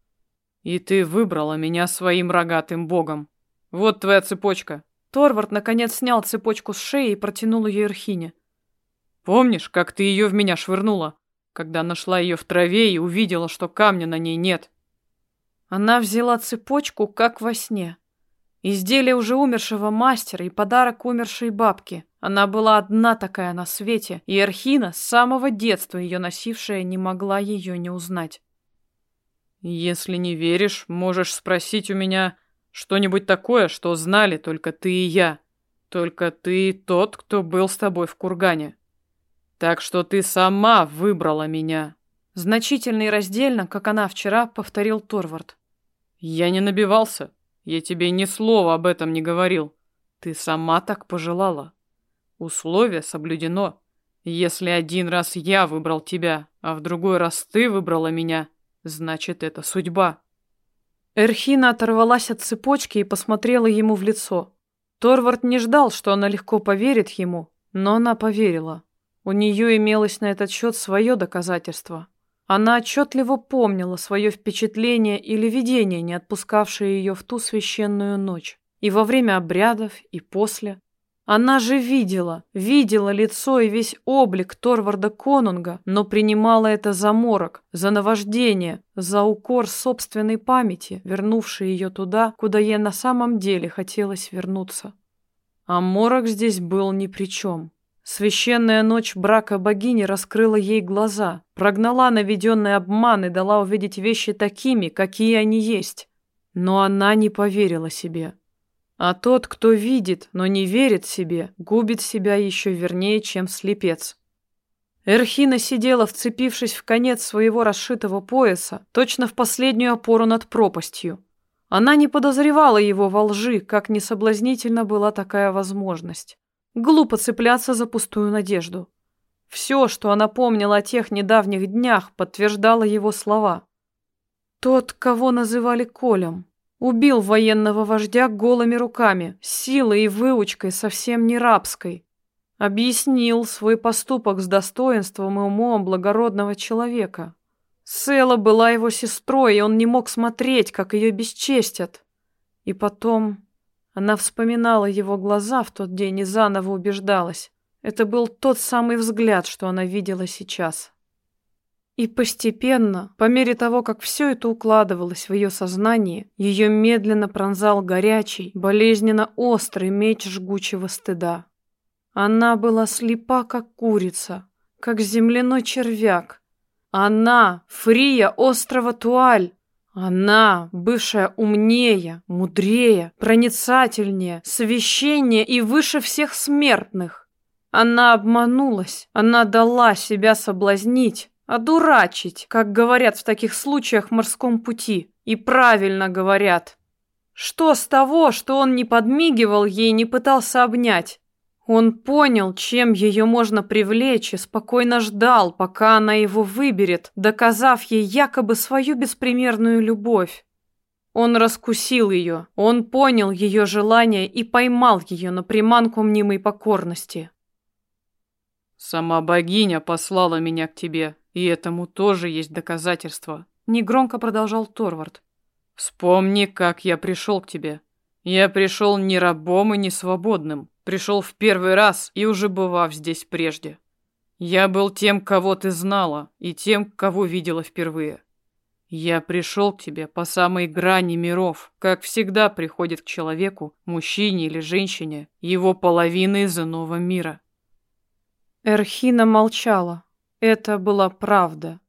И ты выбрала меня своим рогатым богом. Вот твоя цепочка. Торвард наконец снял цепочку с шеи и протянул ее Эрхине. Помнишь, как ты ее в меня швырнула, когда нашла ее в траве и увидела, что камня на ней нет? Она взяла цепочку, как во сне. Изделие уже умершего мастера и подарок умершей бабки. Она была одна такая на свете, и Архина, с самого детства ее носившая, не могла ее не узнать. «Если не веришь, можешь спросить у меня что-нибудь такое, что знали только ты и я. Только ты тот, кто был с тобой в кургане. Так что ты сама выбрала меня». Значительно и раздельно, как она вчера, повторил Торвард. «Я не набивался. Я тебе ни слова об этом не говорил. Ты сама так пожелала. Условие соблюдено. Если один раз я выбрал тебя, а в другой раз ты выбрала меня, значит, это судьба. Эрхина оторвалась от цепочки и посмотрела ему в лицо. Торвард не ждал, что она легко поверит ему, но она поверила. У нее имелось на этот счет свое доказательство. Она отчетливо помнила свое впечатление или видение, не отпускавшее ее в ту священную ночь. И во время обрядов, и после. Она же видела, видела лицо и весь облик Торварда Конунга, но принимала это за морок, за наваждение, за укор собственной памяти, вернувший ее туда, куда ей на самом деле хотелось вернуться. А морок здесь был ни при чем. Священная ночь брака богини раскрыла ей глаза, прогнала наведенный обман и дала увидеть вещи такими, какие они есть. Но она не поверила себе. А тот, кто видит, но не верит себе, губит себя еще вернее, чем слепец. Эрхина сидела, вцепившись в конец своего расшитого пояса, точно в последнюю опору над пропастью. Она не подозревала его во лжи, как несоблазнительна была такая возможность. Глупо цепляться за пустую надежду. Все, что она помнила о тех недавних днях, подтверждало его слова. Тот, кого называли Колем, убил военного вождя голыми руками, силой и выучкой совсем не рабской. Объяснил свой поступок с достоинством и умом благородного человека. Села была его сестрой, и он не мог смотреть, как ее бесчестят. И потом она вспоминала его глаза в тот день и заново убеждалась. Это был тот самый взгляд, что она видела сейчас. И постепенно, по мере того, как все это укладывалось в ее сознание, ее медленно пронзал горячий, болезненно острый меч жгучего стыда. Она была слепа, как курица, как земляной червяк. Она, Фрия острова Туаль, она, бывшая умнее, мудрее, проницательнее, священнее и выше всех смертных. Она обманулась, она дала себя соблазнить, одурачить, как говорят в таких случаях в морском пути. И правильно говорят. Что с того, что он не подмигивал ей, не пытался обнять? Он понял, чем ее можно привлечь, и спокойно ждал, пока она его выберет, доказав ей якобы свою беспримерную любовь. Он раскусил ее, он понял ее желание и поймал ее на приманку мнимой покорности. «Сама богиня послала меня к тебе, и этому тоже есть доказательства», — негромко продолжал Торвард. «Вспомни, как я пришел к тебе. Я пришел не рабом и не свободным, Пришел в первый раз и уже бывав здесь прежде. Я был тем, кого ты знала, и тем, кого видела впервые. Я пришел к тебе по самой грани миров, как всегда приходит к человеку, мужчине или женщине, его половина из иного мира. Эрхина молчала. Это была правда.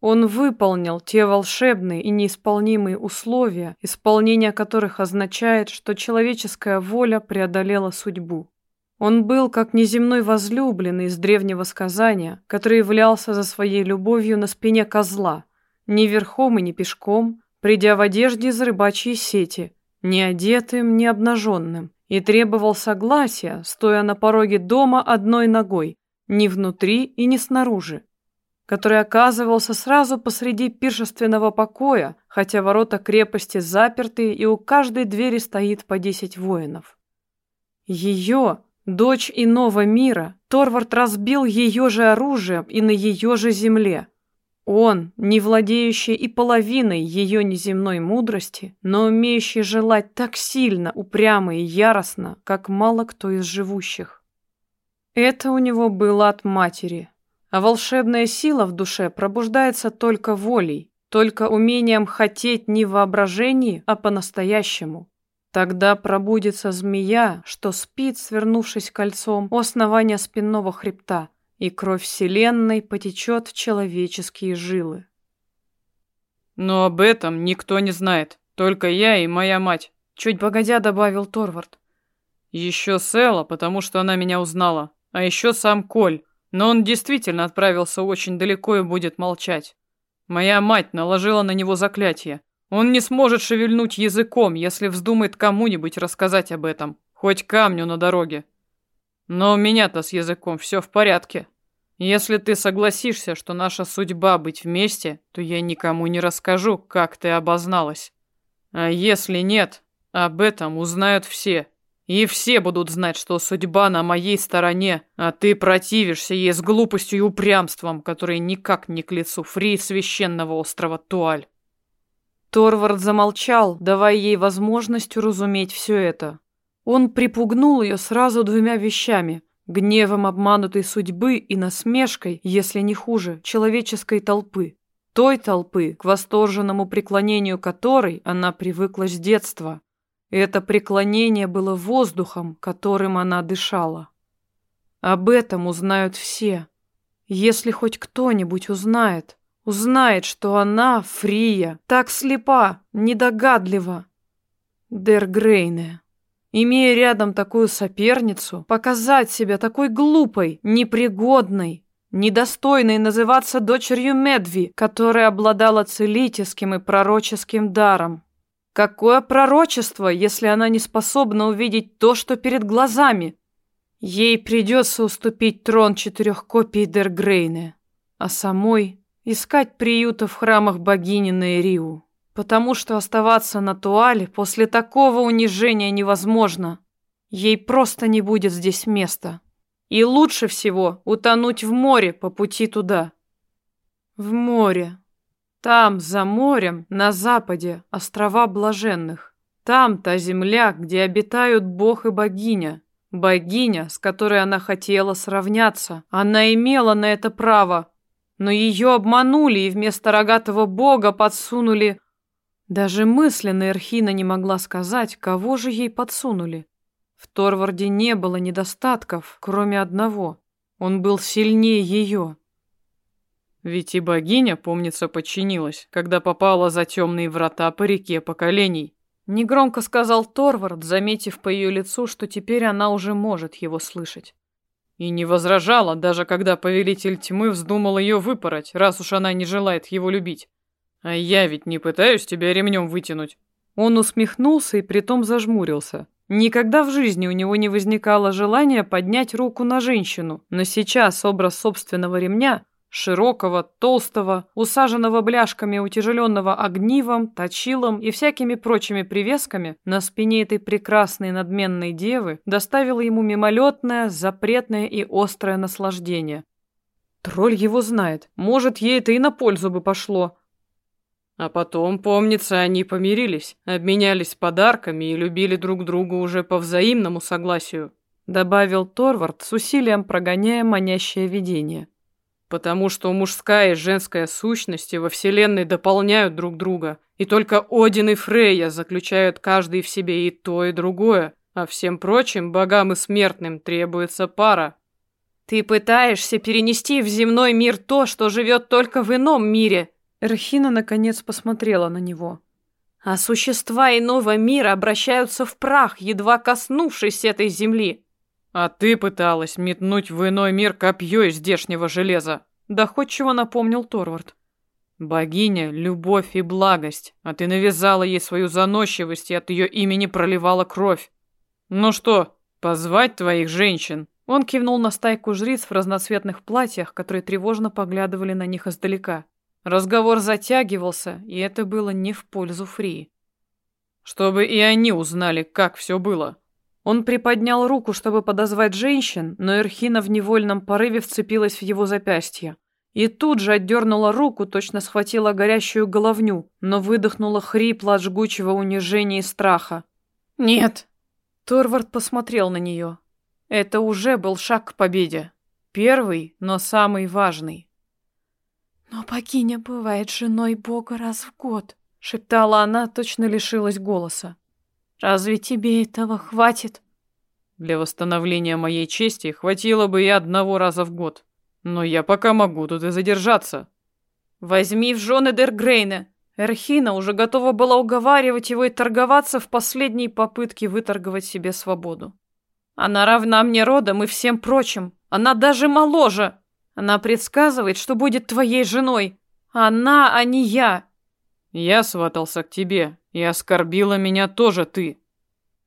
Он выполнил те волшебные и неисполнимые условия, исполнение которых означает, что человеческая воля преодолела судьбу. Он был как неземной возлюбленный из древнего сказания, который являлся за своей любовью на спине козла, ни верхом и ни пешком, придя в одежде из рыбачьей сети, ни одетым, ни обнаженным, и требовал согласия, стоя на пороге дома одной ногой, ни внутри и ни снаружи который оказывался сразу посреди пиршественного покоя, хотя ворота крепости заперты и у каждой двери стоит по десять воинов. Ее, дочь иного мира, Торвард разбил ее же оружием и на ее же земле. Он, не владеющий и половиной ее неземной мудрости, но умеющий желать так сильно, упрямо и яростно, как мало кто из живущих. Это у него было от матери, а волшебная сила в душе пробуждается только волей, только умением хотеть не в воображении, а по-настоящему. Тогда пробудится змея, что спит, свернувшись кольцом у основания спинного хребта, и кровь вселенной потечет в человеческие жилы. Но об этом никто не знает, только я и моя мать, чуть погодя добавил Торвард. Еще Села, потому что она меня узнала, а еще сам Коль, но он действительно отправился очень далеко и будет молчать. Моя мать наложила на него заклятие. Он не сможет шевельнуть языком, если вздумает кому-нибудь рассказать об этом, хоть камню на дороге. Но у меня-то с языком все в порядке. Если ты согласишься, что наша судьба быть вместе, то я никому не расскажу, как ты обозналась. А если нет, об этом узнают все. И все будут знать, что судьба на моей стороне, а ты противишься ей с глупостью и упрямством, которые никак не к лицу Фри священного острова Туаль. Торвард замолчал, давая ей возможность уразуметь все это. Он припугнул ее сразу двумя вещами – гневом обманутой судьбы и насмешкой, если не хуже, человеческой толпы. Той толпы, к восторженному преклонению которой она привыкла с детства – это преклонение было воздухом, которым она дышала. Об этом узнают все. Если хоть кто-нибудь узнает, узнает, что она, Фрия, так слепа, недогадлива. Дер Грейне. Имея рядом такую соперницу, показать себя такой глупой, непригодной, недостойной называться дочерью Медви, которая обладала целительским и пророческим даром. Какое пророчество, если она не способна увидеть то, что перед глазами? Ей придется уступить трон четырех копий Дергрейне, а самой искать приюта в храмах богини Наириу, потому что оставаться на Туале после такого унижения невозможно. Ей просто не будет здесь места. И лучше всего утонуть в море по пути туда. В море, там, за морем, на западе, острова блаженных. Там та земля, где обитают бог и богиня. Богиня, с которой она хотела сравняться. Она имела на это право. Но ее обманули и вместо рогатого бога подсунули... Даже мысленно Эрхина не могла сказать, кого же ей подсунули. В Торварде не было недостатков, кроме одного. Он был сильнее ее. Ведь и богиня, помнится, подчинилась, когда попала за темные врата по реке поколений. Негромко сказал Торвард, заметив по ее лицу, что теперь она уже может его слышать. И не возражала, даже когда повелитель тьмы вздумал ее выпороть, раз уж она не желает его любить. А я ведь не пытаюсь тебя ремнем вытянуть. Он усмехнулся и притом зажмурился. Никогда в жизни у него не возникало желания поднять руку на женщину, но сейчас образ собственного ремня Широкого, толстого, усаженного бляшками, утяжеленного огнивом, точилом и всякими прочими привесками на спине этой прекрасной надменной девы доставило ему мимолетное, запретное и острое наслаждение. Тролль его знает, может, ей это и на пользу бы пошло. А потом, помнится, они помирились, обменялись подарками и любили друг друга уже по взаимному согласию, добавил Торвард с усилием прогоняя манящее видение. Потому что мужская и женская сущности во Вселенной дополняют друг друга, и только Один и Фрейя заключают каждый в себе и то, и другое, а всем прочим богам и смертным требуется пара. Ты пытаешься перенести в земной мир то, что живет только в ином мире. Эрхина наконец посмотрела на него. А существа иного мира обращаются в прах, едва коснувшись этой земли. А ты пыталась метнуть в иной мир копье из здешнего железа. Доходчиво напомнил Торвард. Богиня — любовь и благость, а ты навязала ей свою заносчивость и от ее имени проливала кровь. Ну что, позвать твоих женщин? Он кивнул на стайку жриц в разноцветных платьях, которые тревожно поглядывали на них издалека. Разговор затягивался, и это было не в пользу Фри. Чтобы и они узнали, как все было. Он приподнял руку, чтобы подозвать женщин, но Эрхина в невольном порыве вцепилась в его запястье. И тут же отдернула руку, точно схватила горящую головню, но выдохнула хрипло от жгучего унижения и страха. «Нет!» Торвард посмотрел на нее. Это уже был шаг к победе. Первый, но самый важный. «Но богиня бывает женой бога раз в год», — шептала она, точно лишилась голоса. «Разве тебе этого хватит?» «Для восстановления моей чести хватило бы и одного раза в год. Но я пока могу тут и задержаться». «Возьми в жены Дергрейна». Эрхина уже готова была уговаривать его и торговаться в последней попытке выторговать себе свободу. Она равна мне родом и всем прочим. Она даже моложе. Она предсказывает, что будет твоей женой. Она, а не я. Я сватался к тебе, и оскорбила меня тоже ты.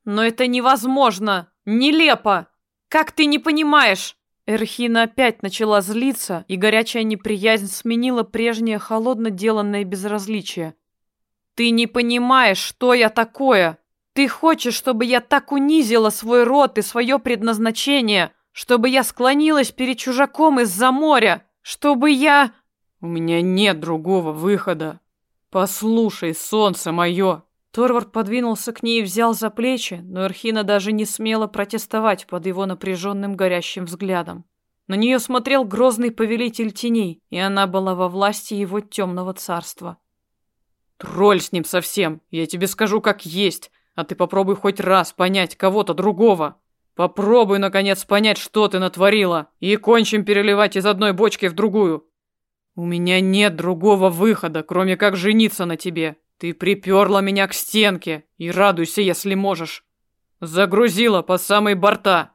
Но это невозможно. Нелепо. Как ты не понимаешь? Эрхина опять начала злиться, и горячая неприязнь сменила прежнее холодно деланное безразличие. Ты не понимаешь, что я такое. Ты хочешь, чтобы я так унизила свой род и свое предназначение, чтобы я склонилась перед чужаком из-за моря, чтобы я... У меня нет другого выхода. Послушай, солнце мое. Торвард подвинулся к ней и взял за плечи, но Эрхина даже не смела протестовать под его напряженным горящим взглядом. На нее смотрел грозный повелитель теней, и она была во власти его темного царства. «Тролль с ним совсем, я тебе скажу как есть. А ты попробуй хоть раз понять кого-то другого. Попробуй, наконец, понять, что ты натворила, и кончим переливать из одной бочки в другую. У меня нет другого выхода, кроме как жениться на тебе. Ты приперла меня к стенке, и радуйся, если можешь. Загрузила по самые борта.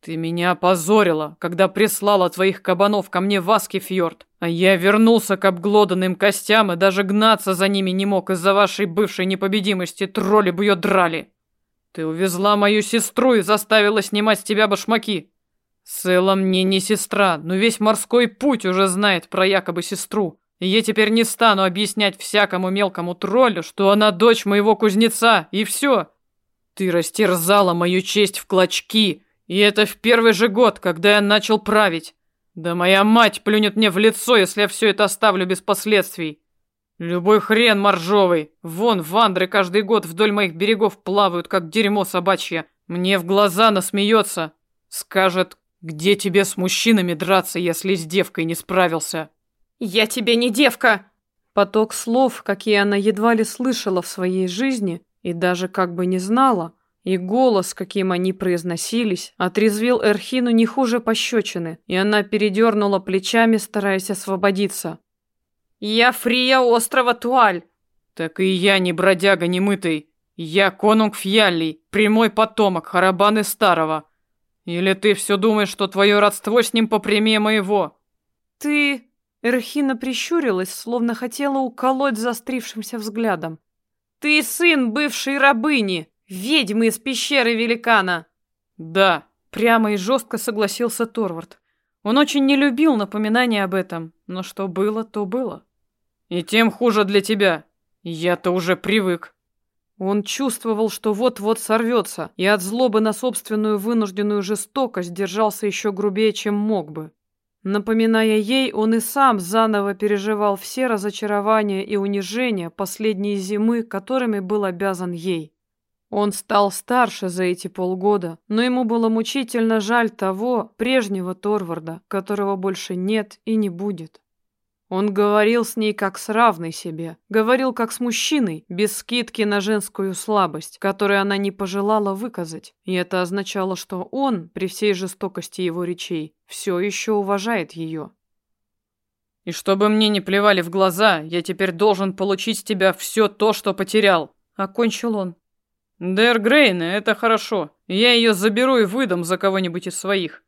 Ты меня опозорила, когда прислала твоих кабанов ко мне в Аскифьорд, а я вернулся к обглоданным костям и даже гнаться за ними не мог из-за вашей бывшей непобедимости, тролли бы ее драли. Ты увезла мою сестру и заставила снимать с тебя башмаки. Сэла мне не сестра, но весь морской путь уже знает про якобы сестру. И я теперь не стану объяснять всякому мелкому троллю, что она дочь моего кузнеца, и все. Ты растерзала мою честь в клочки, и это в первый же год, когда я начал править. Да моя мать плюнет мне в лицо, если я все это оставлю без последствий. Любой хрен моржовый. Вон вандры каждый год вдоль моих берегов плавают, как дерьмо собачье. Мне в глаза насмеется. Скажет, где тебе с мужчинами драться, если с девкой не справился? Я тебе не девка. Поток слов, какие она едва ли слышала в своей жизни и даже как бы не знала, и голос, каким они произносились, отрезвил Эрхину не хуже пощечины, и она передернула плечами, стараясь освободиться. «Я Фрия острова Туаль!» «Так и я не бродяга немытый. Я конунг Фьяллий, прямой потомок Харабаны Старого. Или ты все думаешь, что твое родство с ним попрямее моего?» «Ты...» Эрхина прищурилась, словно хотела уколоть заострившимся взглядом. «Ты сын бывшей рабыни!» Ведьмы из пещеры великана. Да, прямо и жестко согласился Торвард. Он очень не любил напоминания об этом, но что было, то было. И тем хуже для тебя. Я-то уже привык. Он чувствовал, что вот-вот сорвется, и от злобы на собственную вынужденную жестокость держался еще грубее, чем мог бы. Напоминая ей, он и сам заново переживал все разочарования и унижения последней зимы, которыми был обязан ей. Он стал старше за эти полгода, но ему было мучительно жаль того прежнего Торварда, которого больше нет и не будет. Он говорил с ней как с равной себе, говорил как с мужчиной, без скидки на женскую слабость, которую она не пожелала выказать. И это означало, что он, при всей жестокости его речей, все еще уважает ее. «И чтобы мне не плевали в глаза, я теперь должен получить с тебя все то, что потерял», — окончил он. «Дэр Грейна, это хорошо. Я ее заберу и выдам за кого-нибудь из своих.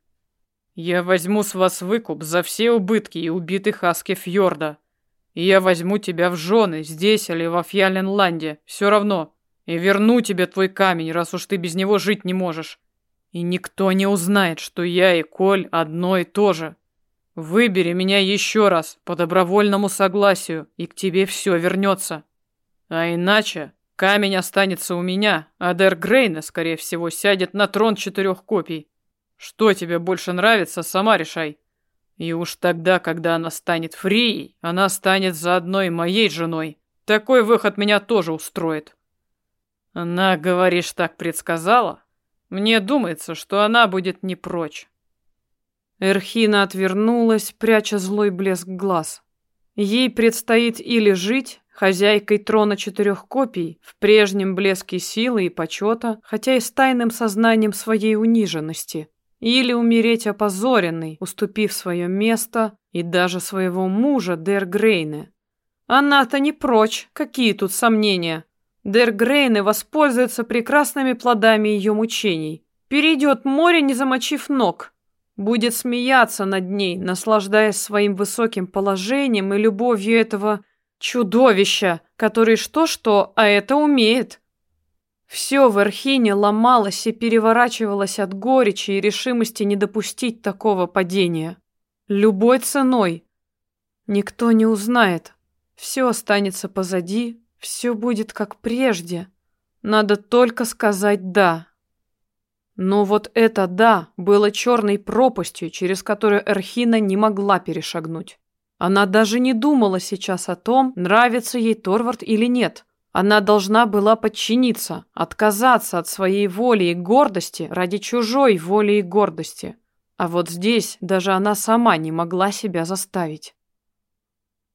Я возьму с вас выкуп за все убытки и убитых Аски Фьорда. И я возьму тебя в жены здесь или во Фьяленланде, все равно. И верну тебе твой камень, раз уж ты без него жить не можешь. И никто не узнает, что я и Коль одно и то же. Выбери меня еще раз по добровольному согласию, и к тебе все вернется. А иначе камень останется у меня, а Дер Грейна, скорее всего, сядет на трон четырех копий. Что тебе больше нравится, сама решай. И уж тогда, когда она станет фрией, она станет заодно и моей женой. Такой выход меня тоже устроит. Она, говоришь, так предсказала? Мне думается, что она будет не прочь. Эрхина отвернулась, пряча злой блеск глаз. Ей предстоит или жить, хозяйкой трона четырех копий, в прежнем блеске силы и почета, хотя и с тайным сознанием своей униженности, или умереть опозоренной, уступив свое место и даже своего мужа Дер Грейне. Она-то не прочь, какие тут сомнения. Дер Грейне воспользуется прекрасными плодами ее мучений, перейдет море, не замочив ног, будет смеяться над ней, наслаждаясь своим высоким положением и любовью этого чудовища, который что-что, а это умеет. Все в Архине ломалось и переворачивалось от горечи и решимости не допустить такого падения. Любой ценой. Никто не узнает. Все останется позади, все будет как прежде. Надо только сказать «да». Но вот это «да» было черной пропастью, через которую Эрхина не могла перешагнуть. Она даже не думала сейчас о том, нравится ей Торвард или нет – она должна была подчиниться, отказаться от своей воли и гордости ради чужой воли и гордости. А вот здесь даже она сама не могла себя заставить.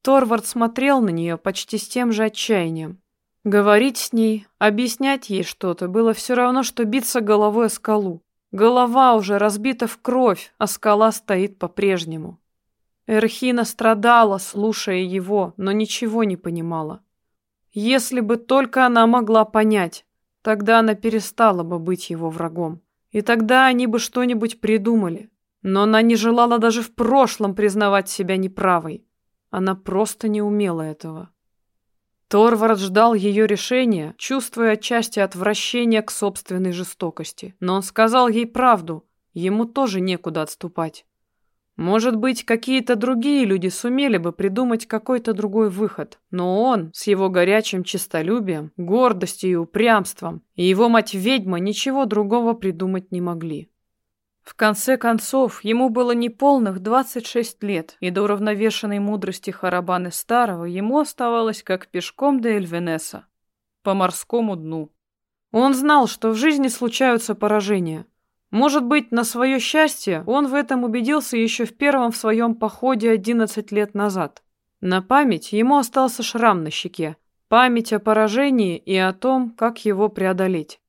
Торвард смотрел на нее почти с тем же отчаянием. Говорить с ней, объяснять ей что-то было все равно, что биться головой о скалу. Голова уже разбита в кровь, а скала стоит по-прежнему. Эрхина страдала, слушая его, но ничего не понимала. Если бы только она могла понять, тогда она перестала бы быть его врагом. И тогда они бы что-нибудь придумали. Но она не желала даже в прошлом признавать себя неправой. Она просто не умела этого. Торвард ждал ее решения, чувствуя отчасти отвращение к собственной жестокости. Но он сказал ей правду, ему тоже некуда отступать. Может быть, какие-то другие люди сумели бы придумать какой-то другой выход, но он, с его горячим честолюбием, гордостью и упрямством, и его мать-ведьма ничего другого придумать не могли. В конце концов, ему было неполных 26 лет, и до уравновешенной мудрости Харабаны Старого ему оставалось как пешком до Эльвенеса, по морскому дну. Он знал, что в жизни случаются поражения – может быть, на свое счастье, он в этом убедился еще в первом в своем походе 11 лет назад. На память ему остался шрам на щеке, память о поражении и о том, как его преодолеть.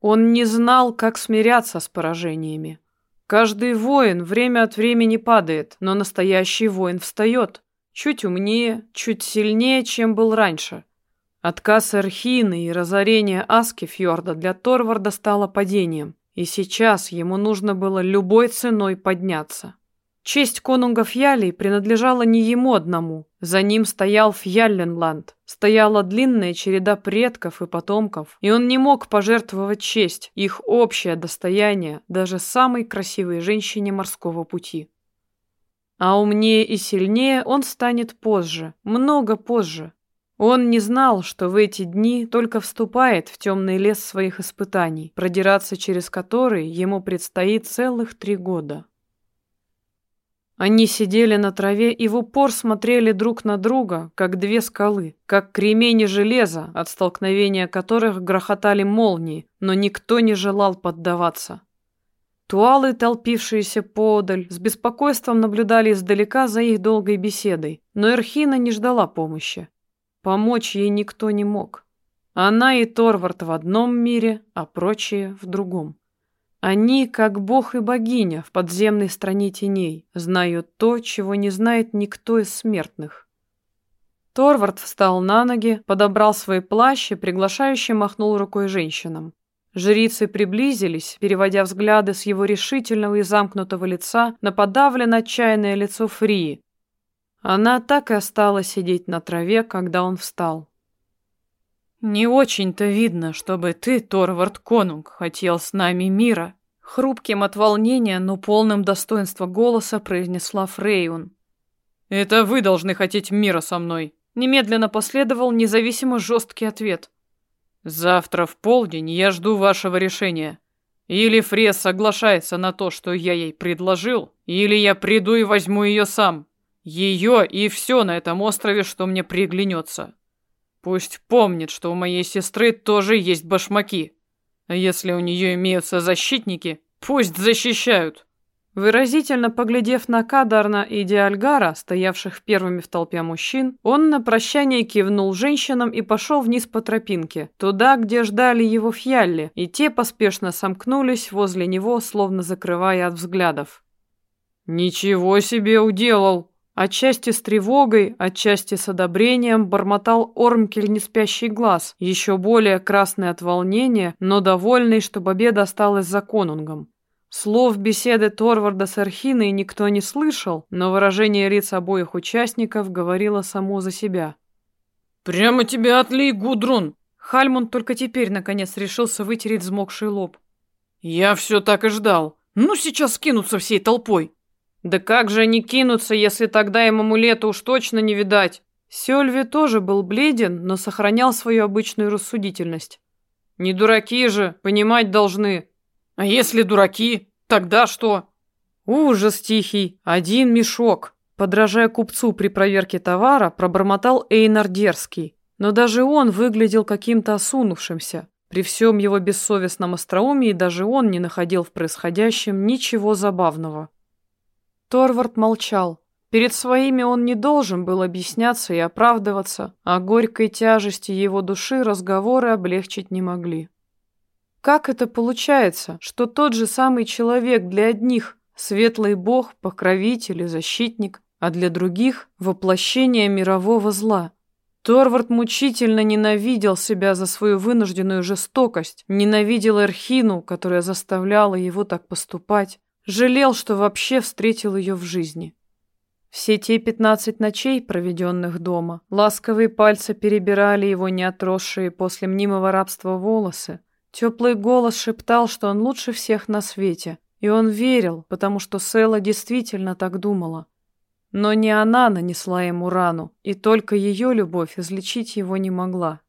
Он не знал, как смиряться с поражениями. Каждый воин время от времени падает, но настоящий воин встает, чуть умнее, чуть сильнее, чем был раньше. Отказ Эрхины и разорение Аскифьорда для Торварда стало падением. И сейчас ему нужно было любой ценой подняться. Честь конунга Фьялей принадлежала не ему одному. За ним стоял Фьялленланд. Стояла длинная череда предков и потомков, и он не мог пожертвовать честь, их общее достояние, даже самой красивой женщине морского пути. А умнее и сильнее он станет позже, много позже, он не знал, что в эти дни только вступает в темный лес своих испытаний, продираться через который ему предстоит целых три года. Они сидели на траве и в упор смотрели друг на друга, как две скалы, как кремень и железо, от столкновения которых грохотали молнии, но никто не желал поддаваться. Туалы, толпившиеся подаль, с беспокойством наблюдали издалека за их долгой беседой, но Эрхина не ждала помощи. Помочь ей никто не мог. Она и Торвард в одном мире, а прочие в другом. Они, как бог и богиня в подземной стране теней, знают то, чего не знает никто из смертных. Торвард встал на ноги, подобрал свой плащ и приглашающе махнул рукой женщинам. Жрицы приблизились, переводя взгляды с его решительного и замкнутого лица на подавленно отчаянное лицо Фрии. Она так и осталась сидеть на траве, когда он встал. «Не очень-то видно, чтобы ты, Торвард Конунг, хотел с нами мира», хрупким от волнения, но полным достоинства голоса произнесла Фрейун. «Это вы должны хотеть мира со мной», немедленно последовал независимо жесткий ответ. «Завтра в полдень я жду вашего решения. Или Фрес соглашается на то, что я ей предложил, или я приду и возьму ее сам. Ее и все на этом острове, что мне приглянется. Пусть помнит, что у моей сестры тоже есть башмаки. А если у нее имеются защитники, пусть защищают. Выразительно поглядев на Кадарна и Диальгара, стоявших первыми в толпе мужчин, он на прощание кивнул женщинам и пошел вниз по тропинке, туда, где ждали его фьялли, и те поспешно сомкнулись возле него, словно закрывая от взглядов. «Ничего себе уделал!» Отчасти с тревогой, отчасти с одобрением бормотал Ормкель неспящий глаз, еще более красный от волнения, но довольный, что победа досталась за конунгом. Слов беседы Торварда с Архиной никто не слышал, но выражение лиц обоих участников говорило само за себя. «Прямо тебя отлей, Гудрун!» Хальмун только теперь, наконец, решился вытереть взмокший лоб. «Я все так и ждал. Ну, сейчас кинутся всей толпой!» Да как же они кинутся, если тогда им амулета уж точно не видать? Сёльви тоже был бледен, но сохранял свою обычную рассудительность. Не дураки же, понимать должны. А если дураки, тогда что? Ужас тихий, один мешок. Подражая купцу при проверке товара, пробормотал Эйнар Дерзкий. Но даже он выглядел каким-то осунувшимся. При всем его бессовестном остроумии даже он не находил в происходящем ничего забавного. Торвард молчал. Перед своими он не должен был объясняться и оправдываться, а горькой тяжести его души разговоры облегчить не могли. Как это получается, что тот же самый человек для одних – светлый бог, покровитель и защитник, а для других – воплощение мирового зла? Торвард мучительно ненавидел себя за свою вынужденную жестокость, ненавидел Эрхину, которая заставляла его так поступать, Жалел, что вообще встретил ее в жизни. Все те пятнадцать ночей, проведенных дома, ласковые пальцы перебирали его неотросшие после мнимого рабства волосы. Теплый голос шептал, что он лучше всех на свете, и он верил, потому что Села действительно так думала. Но не она нанесла ему рану, и только ее любовь излечить его не могла.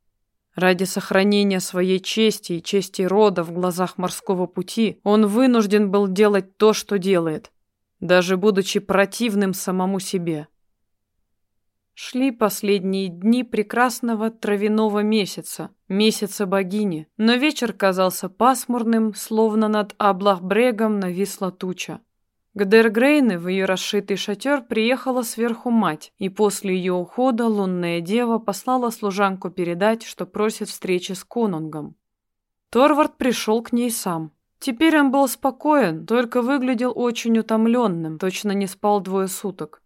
Ради сохранения своей чести и чести рода в глазах морского пути он вынужден был делать то, что делает, даже будучи противным самому себе. Шли последние дни прекрасного травяного месяца, месяца богини, но вечер казался пасмурным, словно над Аблахбрегом нависла туча. К Дергрейне в ее расшитый шатер приехала сверху мать, и после ее ухода лунная дева послала служанку передать, что просит встречи с конунгом. Торвард пришел к ней сам. Теперь он был спокоен, только выглядел очень утомленным, точно не спал двое суток.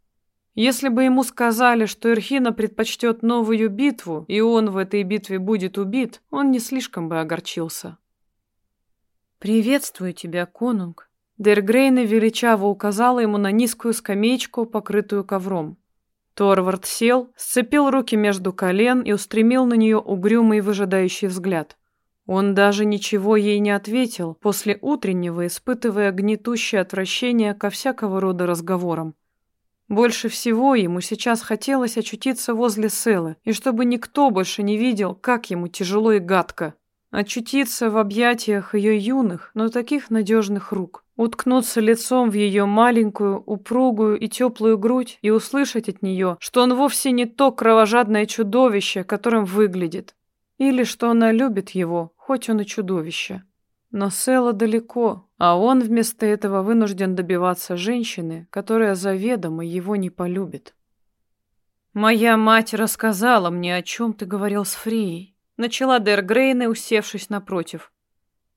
Если бы ему сказали, что Эрхина предпочтет новую битву, и он в этой битве будет убит, он не слишком бы огорчился. «Приветствую тебя, конунг», Дергрейна величаво указала ему на низкую скамеечку, покрытую ковром. Торвард сел, сцепил руки между колен и устремил на нее угрюмый выжидающий взгляд. Он даже ничего ей не ответил, после утреннего испытывая гнетущее отвращение ко всякого рода разговорам. Больше всего ему сейчас хотелось очутиться возле Селы, и чтобы никто больше не видел, как ему тяжело и гадко. Очутиться в объятиях ее юных, но таких надежных рук. Уткнуться лицом в ее маленькую, упругую и теплую грудь и услышать от нее, что он вовсе не то кровожадное чудовище, которым выглядит, или что она любит его, хоть он и чудовище. Но Села далеко, а он вместо этого вынужден добиваться женщины, которая заведомо его не полюбит. «Моя мать рассказала мне, о чем ты говорил с Фрией», — начала Дер Грейне, усевшись напротив.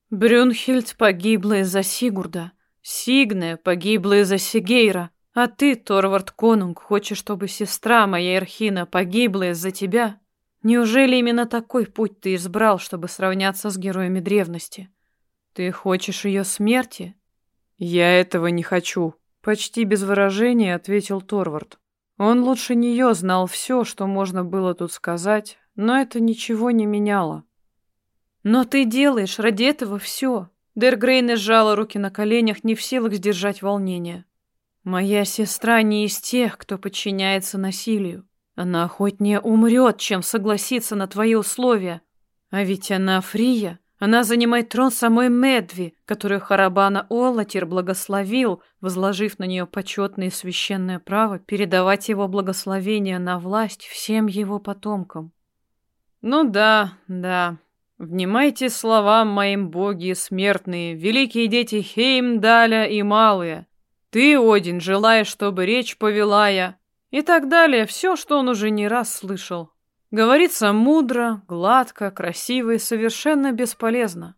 Брюнхильд погибла из-за Сигурда. Сигне погибла из-за Сигейра. А ты, Торвард Конунг, хочешь, чтобы сестра моя Эрхина погибла из-за тебя? Неужели именно такой путь ты избрал, чтобы сравняться с героями древности? Ты хочешь ее смерти? Я этого не хочу. Почти без выражения ответил Торвард. Он лучше нее знал все, что можно было тут сказать, но это ничего не меняло. «Но ты делаешь ради этого все!» Дергрейна сжала руки на коленях, не в силах сдержать волнение. «Моя сестра не из тех, кто подчиняется насилию. Она хоть не умрет, чем согласиться на твои условия. А ведь она Фрия, она занимает трон самой Медви, которую Харабана Олатир благословил, возложив на нее почетное и священное право передавать его благословение на власть всем его потомкам. Ну да, да, Внимайте словам моим боги смертные, великие дети Хеймдаля и малые. Ты, Один, желаешь, чтобы речь повела я. И так далее, все, что он уже не раз слышал. Говорится мудро, гладко, красиво и совершенно бесполезно.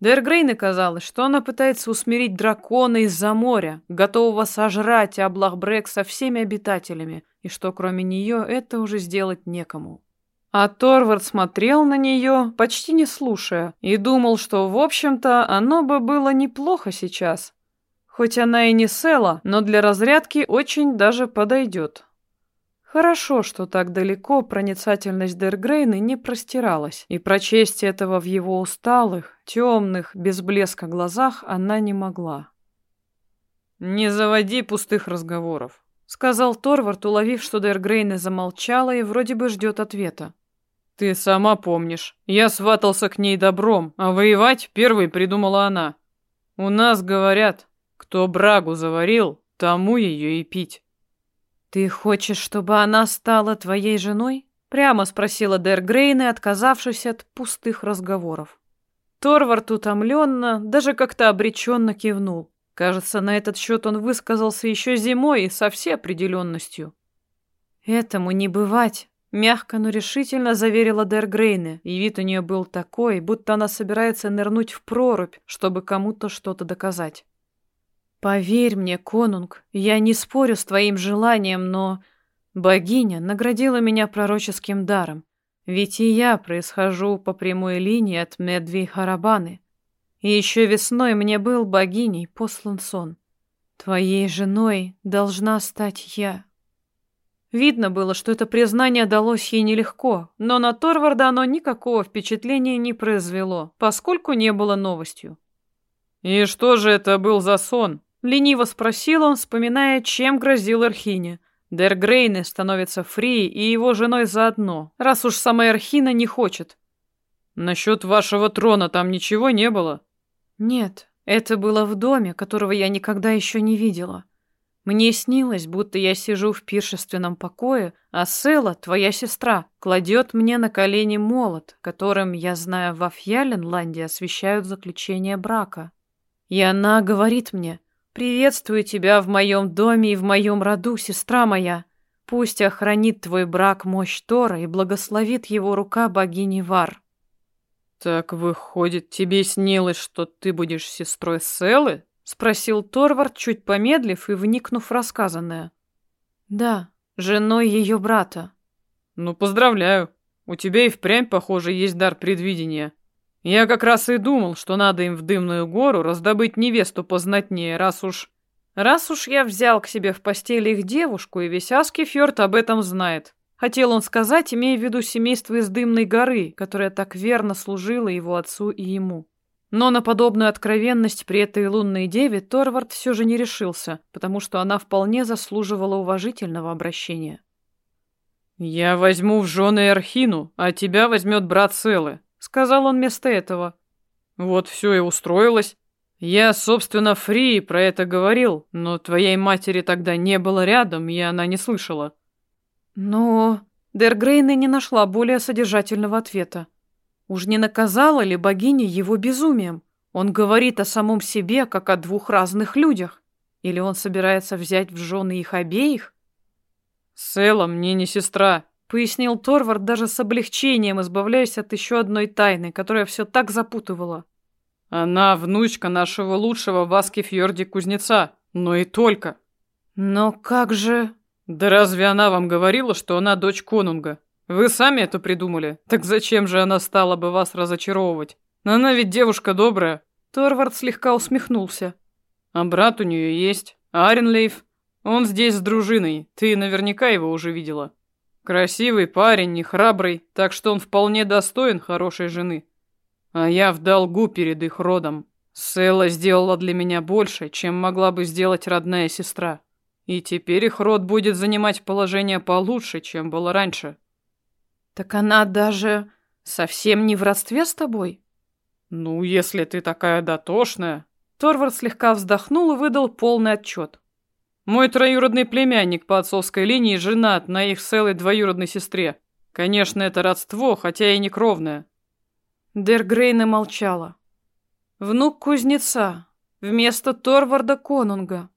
Дергрейне казалось, что она пытается усмирить дракона из-за моря, готового сожрать Аблахбрек со всеми обитателями, и что кроме нее это уже сделать некому. А Торвард смотрел на нее, почти не слушая, и думал, что, в общем-то, оно бы было неплохо сейчас. Хоть она и не Села, но для разрядки очень даже подойдет. Хорошо, что так далеко проницательность Дергрейны не простиралась, и прочесть этого в его усталых, темных, без блеска глазах она не могла. «Не заводи пустых разговоров», — сказал Торвард, уловив, что Дергрейна замолчала и вроде бы ждет ответа. Ты сама помнишь. Я сватался к ней добром, а воевать первой придумала она. У нас говорят, кто брагу заварил, тому ее и пить. Ты хочешь, чтобы она стала твоей женой? Прямо спросила Дер Грейне, отказавшись от пустых разговоров. Торвард утомленно, даже как-то обреченно кивнул. Кажется, на этот счет он высказался еще зимой и со всей определенностью. «Этому не бывать», Мягко, но решительно заверила Дер Грейне, и вид у нее был такой, будто она собирается нырнуть в прорубь, чтобы кому-то что-то доказать. «Поверь мне, конунг, я не спорю с твоим желанием, но...» Богиня наградила меня пророческим даром, ведь и я происхожу по прямой линии от Медви Харабаны. И еще весной мне был богиней послан сон. Твоей женой должна стать я. Видно было, что это признание далось ей нелегко, но на Торварда оно никакого впечатления не произвело, поскольку не было новостью. «И что же это был за сон?» — лениво спросил он, вспоминая, чем грозил Архине. Дер Грейне становится Фри и его женой заодно, раз уж сама Архина не хочет. «Насчет вашего трона там ничего не было?» «Нет, это было в доме, которого я никогда еще не видела». Мне снилось, будто я сижу в пиршественном покое, а Села, твоя сестра, кладет мне на колени молот, которым, я знаю, во Фьяленланде освещают заключение брака. И она говорит мне, «Приветствую тебя в моем доме и в моем роду, сестра моя. Пусть охранит твой брак мощь Тора и благословит его рука богини Вар». «Так выходит, тебе снилось, что ты будешь сестрой Селы?» Спросил Торвард, чуть помедлив и вникнув в рассказанное. Да, женой ее брата. Ну, поздравляю. У тебя и впрямь, похоже, есть дар предвидения. Я как раз и думал, что надо им в дымную гору раздобыть невесту познатнее, раз уж... Раз уж я взял к себе в постели их девушку, и весь Аскефьорд об этом знает. Хотел он сказать, имея в виду семейство из Дымной горы, которое так верно служило его отцу и ему. Но на подобную откровенность при этой лунной деве Торвард все же не решился, потому что она вполне заслуживала уважительного обращения. «Я возьму в жены Архину, а тебя возьмет брат Селы», — сказал он вместо этого. «Вот все и устроилось. Я, собственно, Фри про это говорил, но твоей матери тогда не было рядом, и она не слышала. Но Дергрейна не нашла более содержательного ответа. Уж не наказала ли богиня его безумием? Он говорит о самом себе, как о двух разных людях. Или он собирается взять в жены их обеих? «Села мне не сестра», — пояснил Торвард даже с облегчением, избавляясь от еще одной тайны, которая все так запутывала. Она внучка нашего лучшего в Аскефьорде кузнеца, но и только. Но как же... Да разве она вам говорила, что она дочь конунга? Вы сами это придумали. Так зачем же она стала бы вас разочаровывать? Она ведь девушка добрая. Торвард слегка усмехнулся. А брат у нее есть. Аренлейф. Он здесь с дружиной. Ты наверняка его уже видела. Красивый парень, не храбрый, так что он вполне достоин хорошей жены. А я в долгу перед их родом. Села сделала для меня больше, чем могла бы сделать родная сестра. И теперь их род будет занимать положение получше, чем было раньше. Так она даже совсем не в родстве с тобой? Ну, если ты такая дотошная. Торвард слегка вздохнул и выдал полный отчет. Мой троюродный племянник по отцовской линии женат на их целой двоюродной сестре. Конечно, это родство, хотя и не кровное. Дергрейна молчала. Внук кузнеца, вместо Торварда Конунга.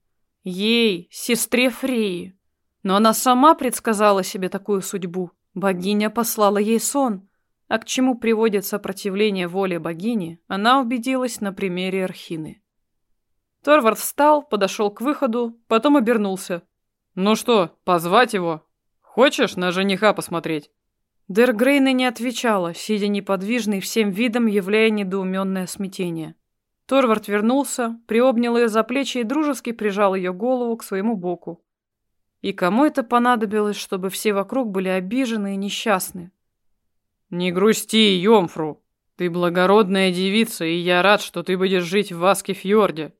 Ей, сестре Фреи. Но она сама предсказала себе такую судьбу. Богиня послала ей сон. А к чему приводит сопротивление воле богини, она убедилась на примере Архины. Торвард встал, подошел к выходу, потом обернулся. «Ну что, позвать его? Хочешь на жениха посмотреть?» Дергрейна не отвечала, сидя неподвижной всем видом, являя недоуменное смятение. Торвард вернулся, приобнял ее за плечи и дружески прижал ее голову к своему боку. И кому это понадобилось, чтобы все вокруг были обижены и несчастны? «Не грусти, Йомфру! Ты благородная девица, и я рад, что ты будешь жить в Аскефьорде.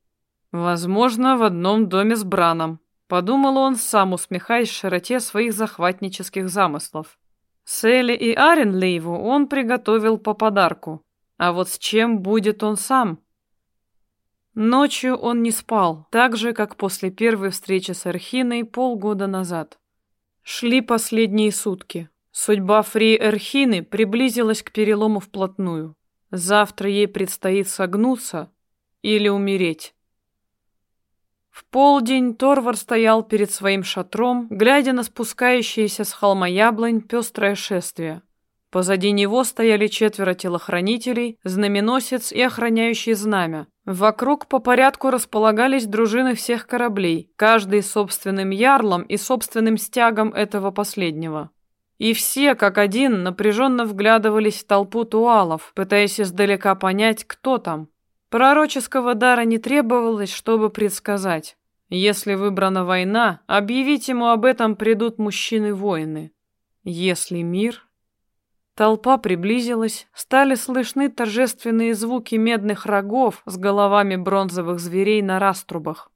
Возможно, в одном доме с Браном», — подумал он, сам усмехаясь широте своих захватнических замыслов. Селли и Аренлейву он приготовил по подарку. А вот с чем будет он сам? Ночью он не спал, так же, как после первой встречи с Эрхиной полгода назад. Шли последние сутки. Судьба Фри Эрхины приблизилась к перелому вплотную. Завтра ей предстоит согнуться или умереть. В полдень Торвар стоял перед своим шатром, глядя на спускающееся с холма яблонь пестрое шествие. Позади него стояли четверо телохранителей, знаменосец и охраняющий знамя. Вокруг по порядку располагались дружины всех кораблей, каждый собственным ярлом и собственным стягом этого последнего. И все, как один, напряженно вглядывались в толпу туалов, пытаясь издалека понять, кто там. Пророческого дара не требовалось, чтобы предсказать. Если выбрана война, объявить ему об этом придут мужчины-воины. Если мир... Толпа приблизилась, стали слышны торжественные звуки медных рогов с головами бронзовых зверей на раструбах.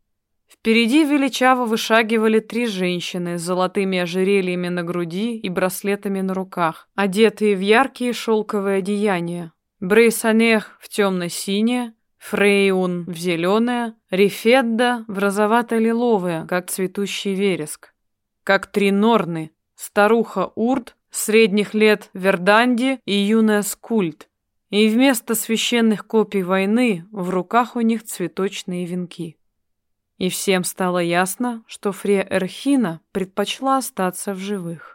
Впереди величаво вышагивали три женщины с золотыми ожерельями на груди и браслетами на руках, одетые в яркие шелковые одеяния. Брейсанех в темно-синее, Фрейун в зеленое, Рифедда в розовато-лиловое, как цветущий вереск. Как три норны, старуха Урт, средних лет Верданди и юная Скульт. И вместо священных копий войны в руках у них цветочные венки. И всем стало ясно, что Фрея Эрхина предпочла остаться в живых.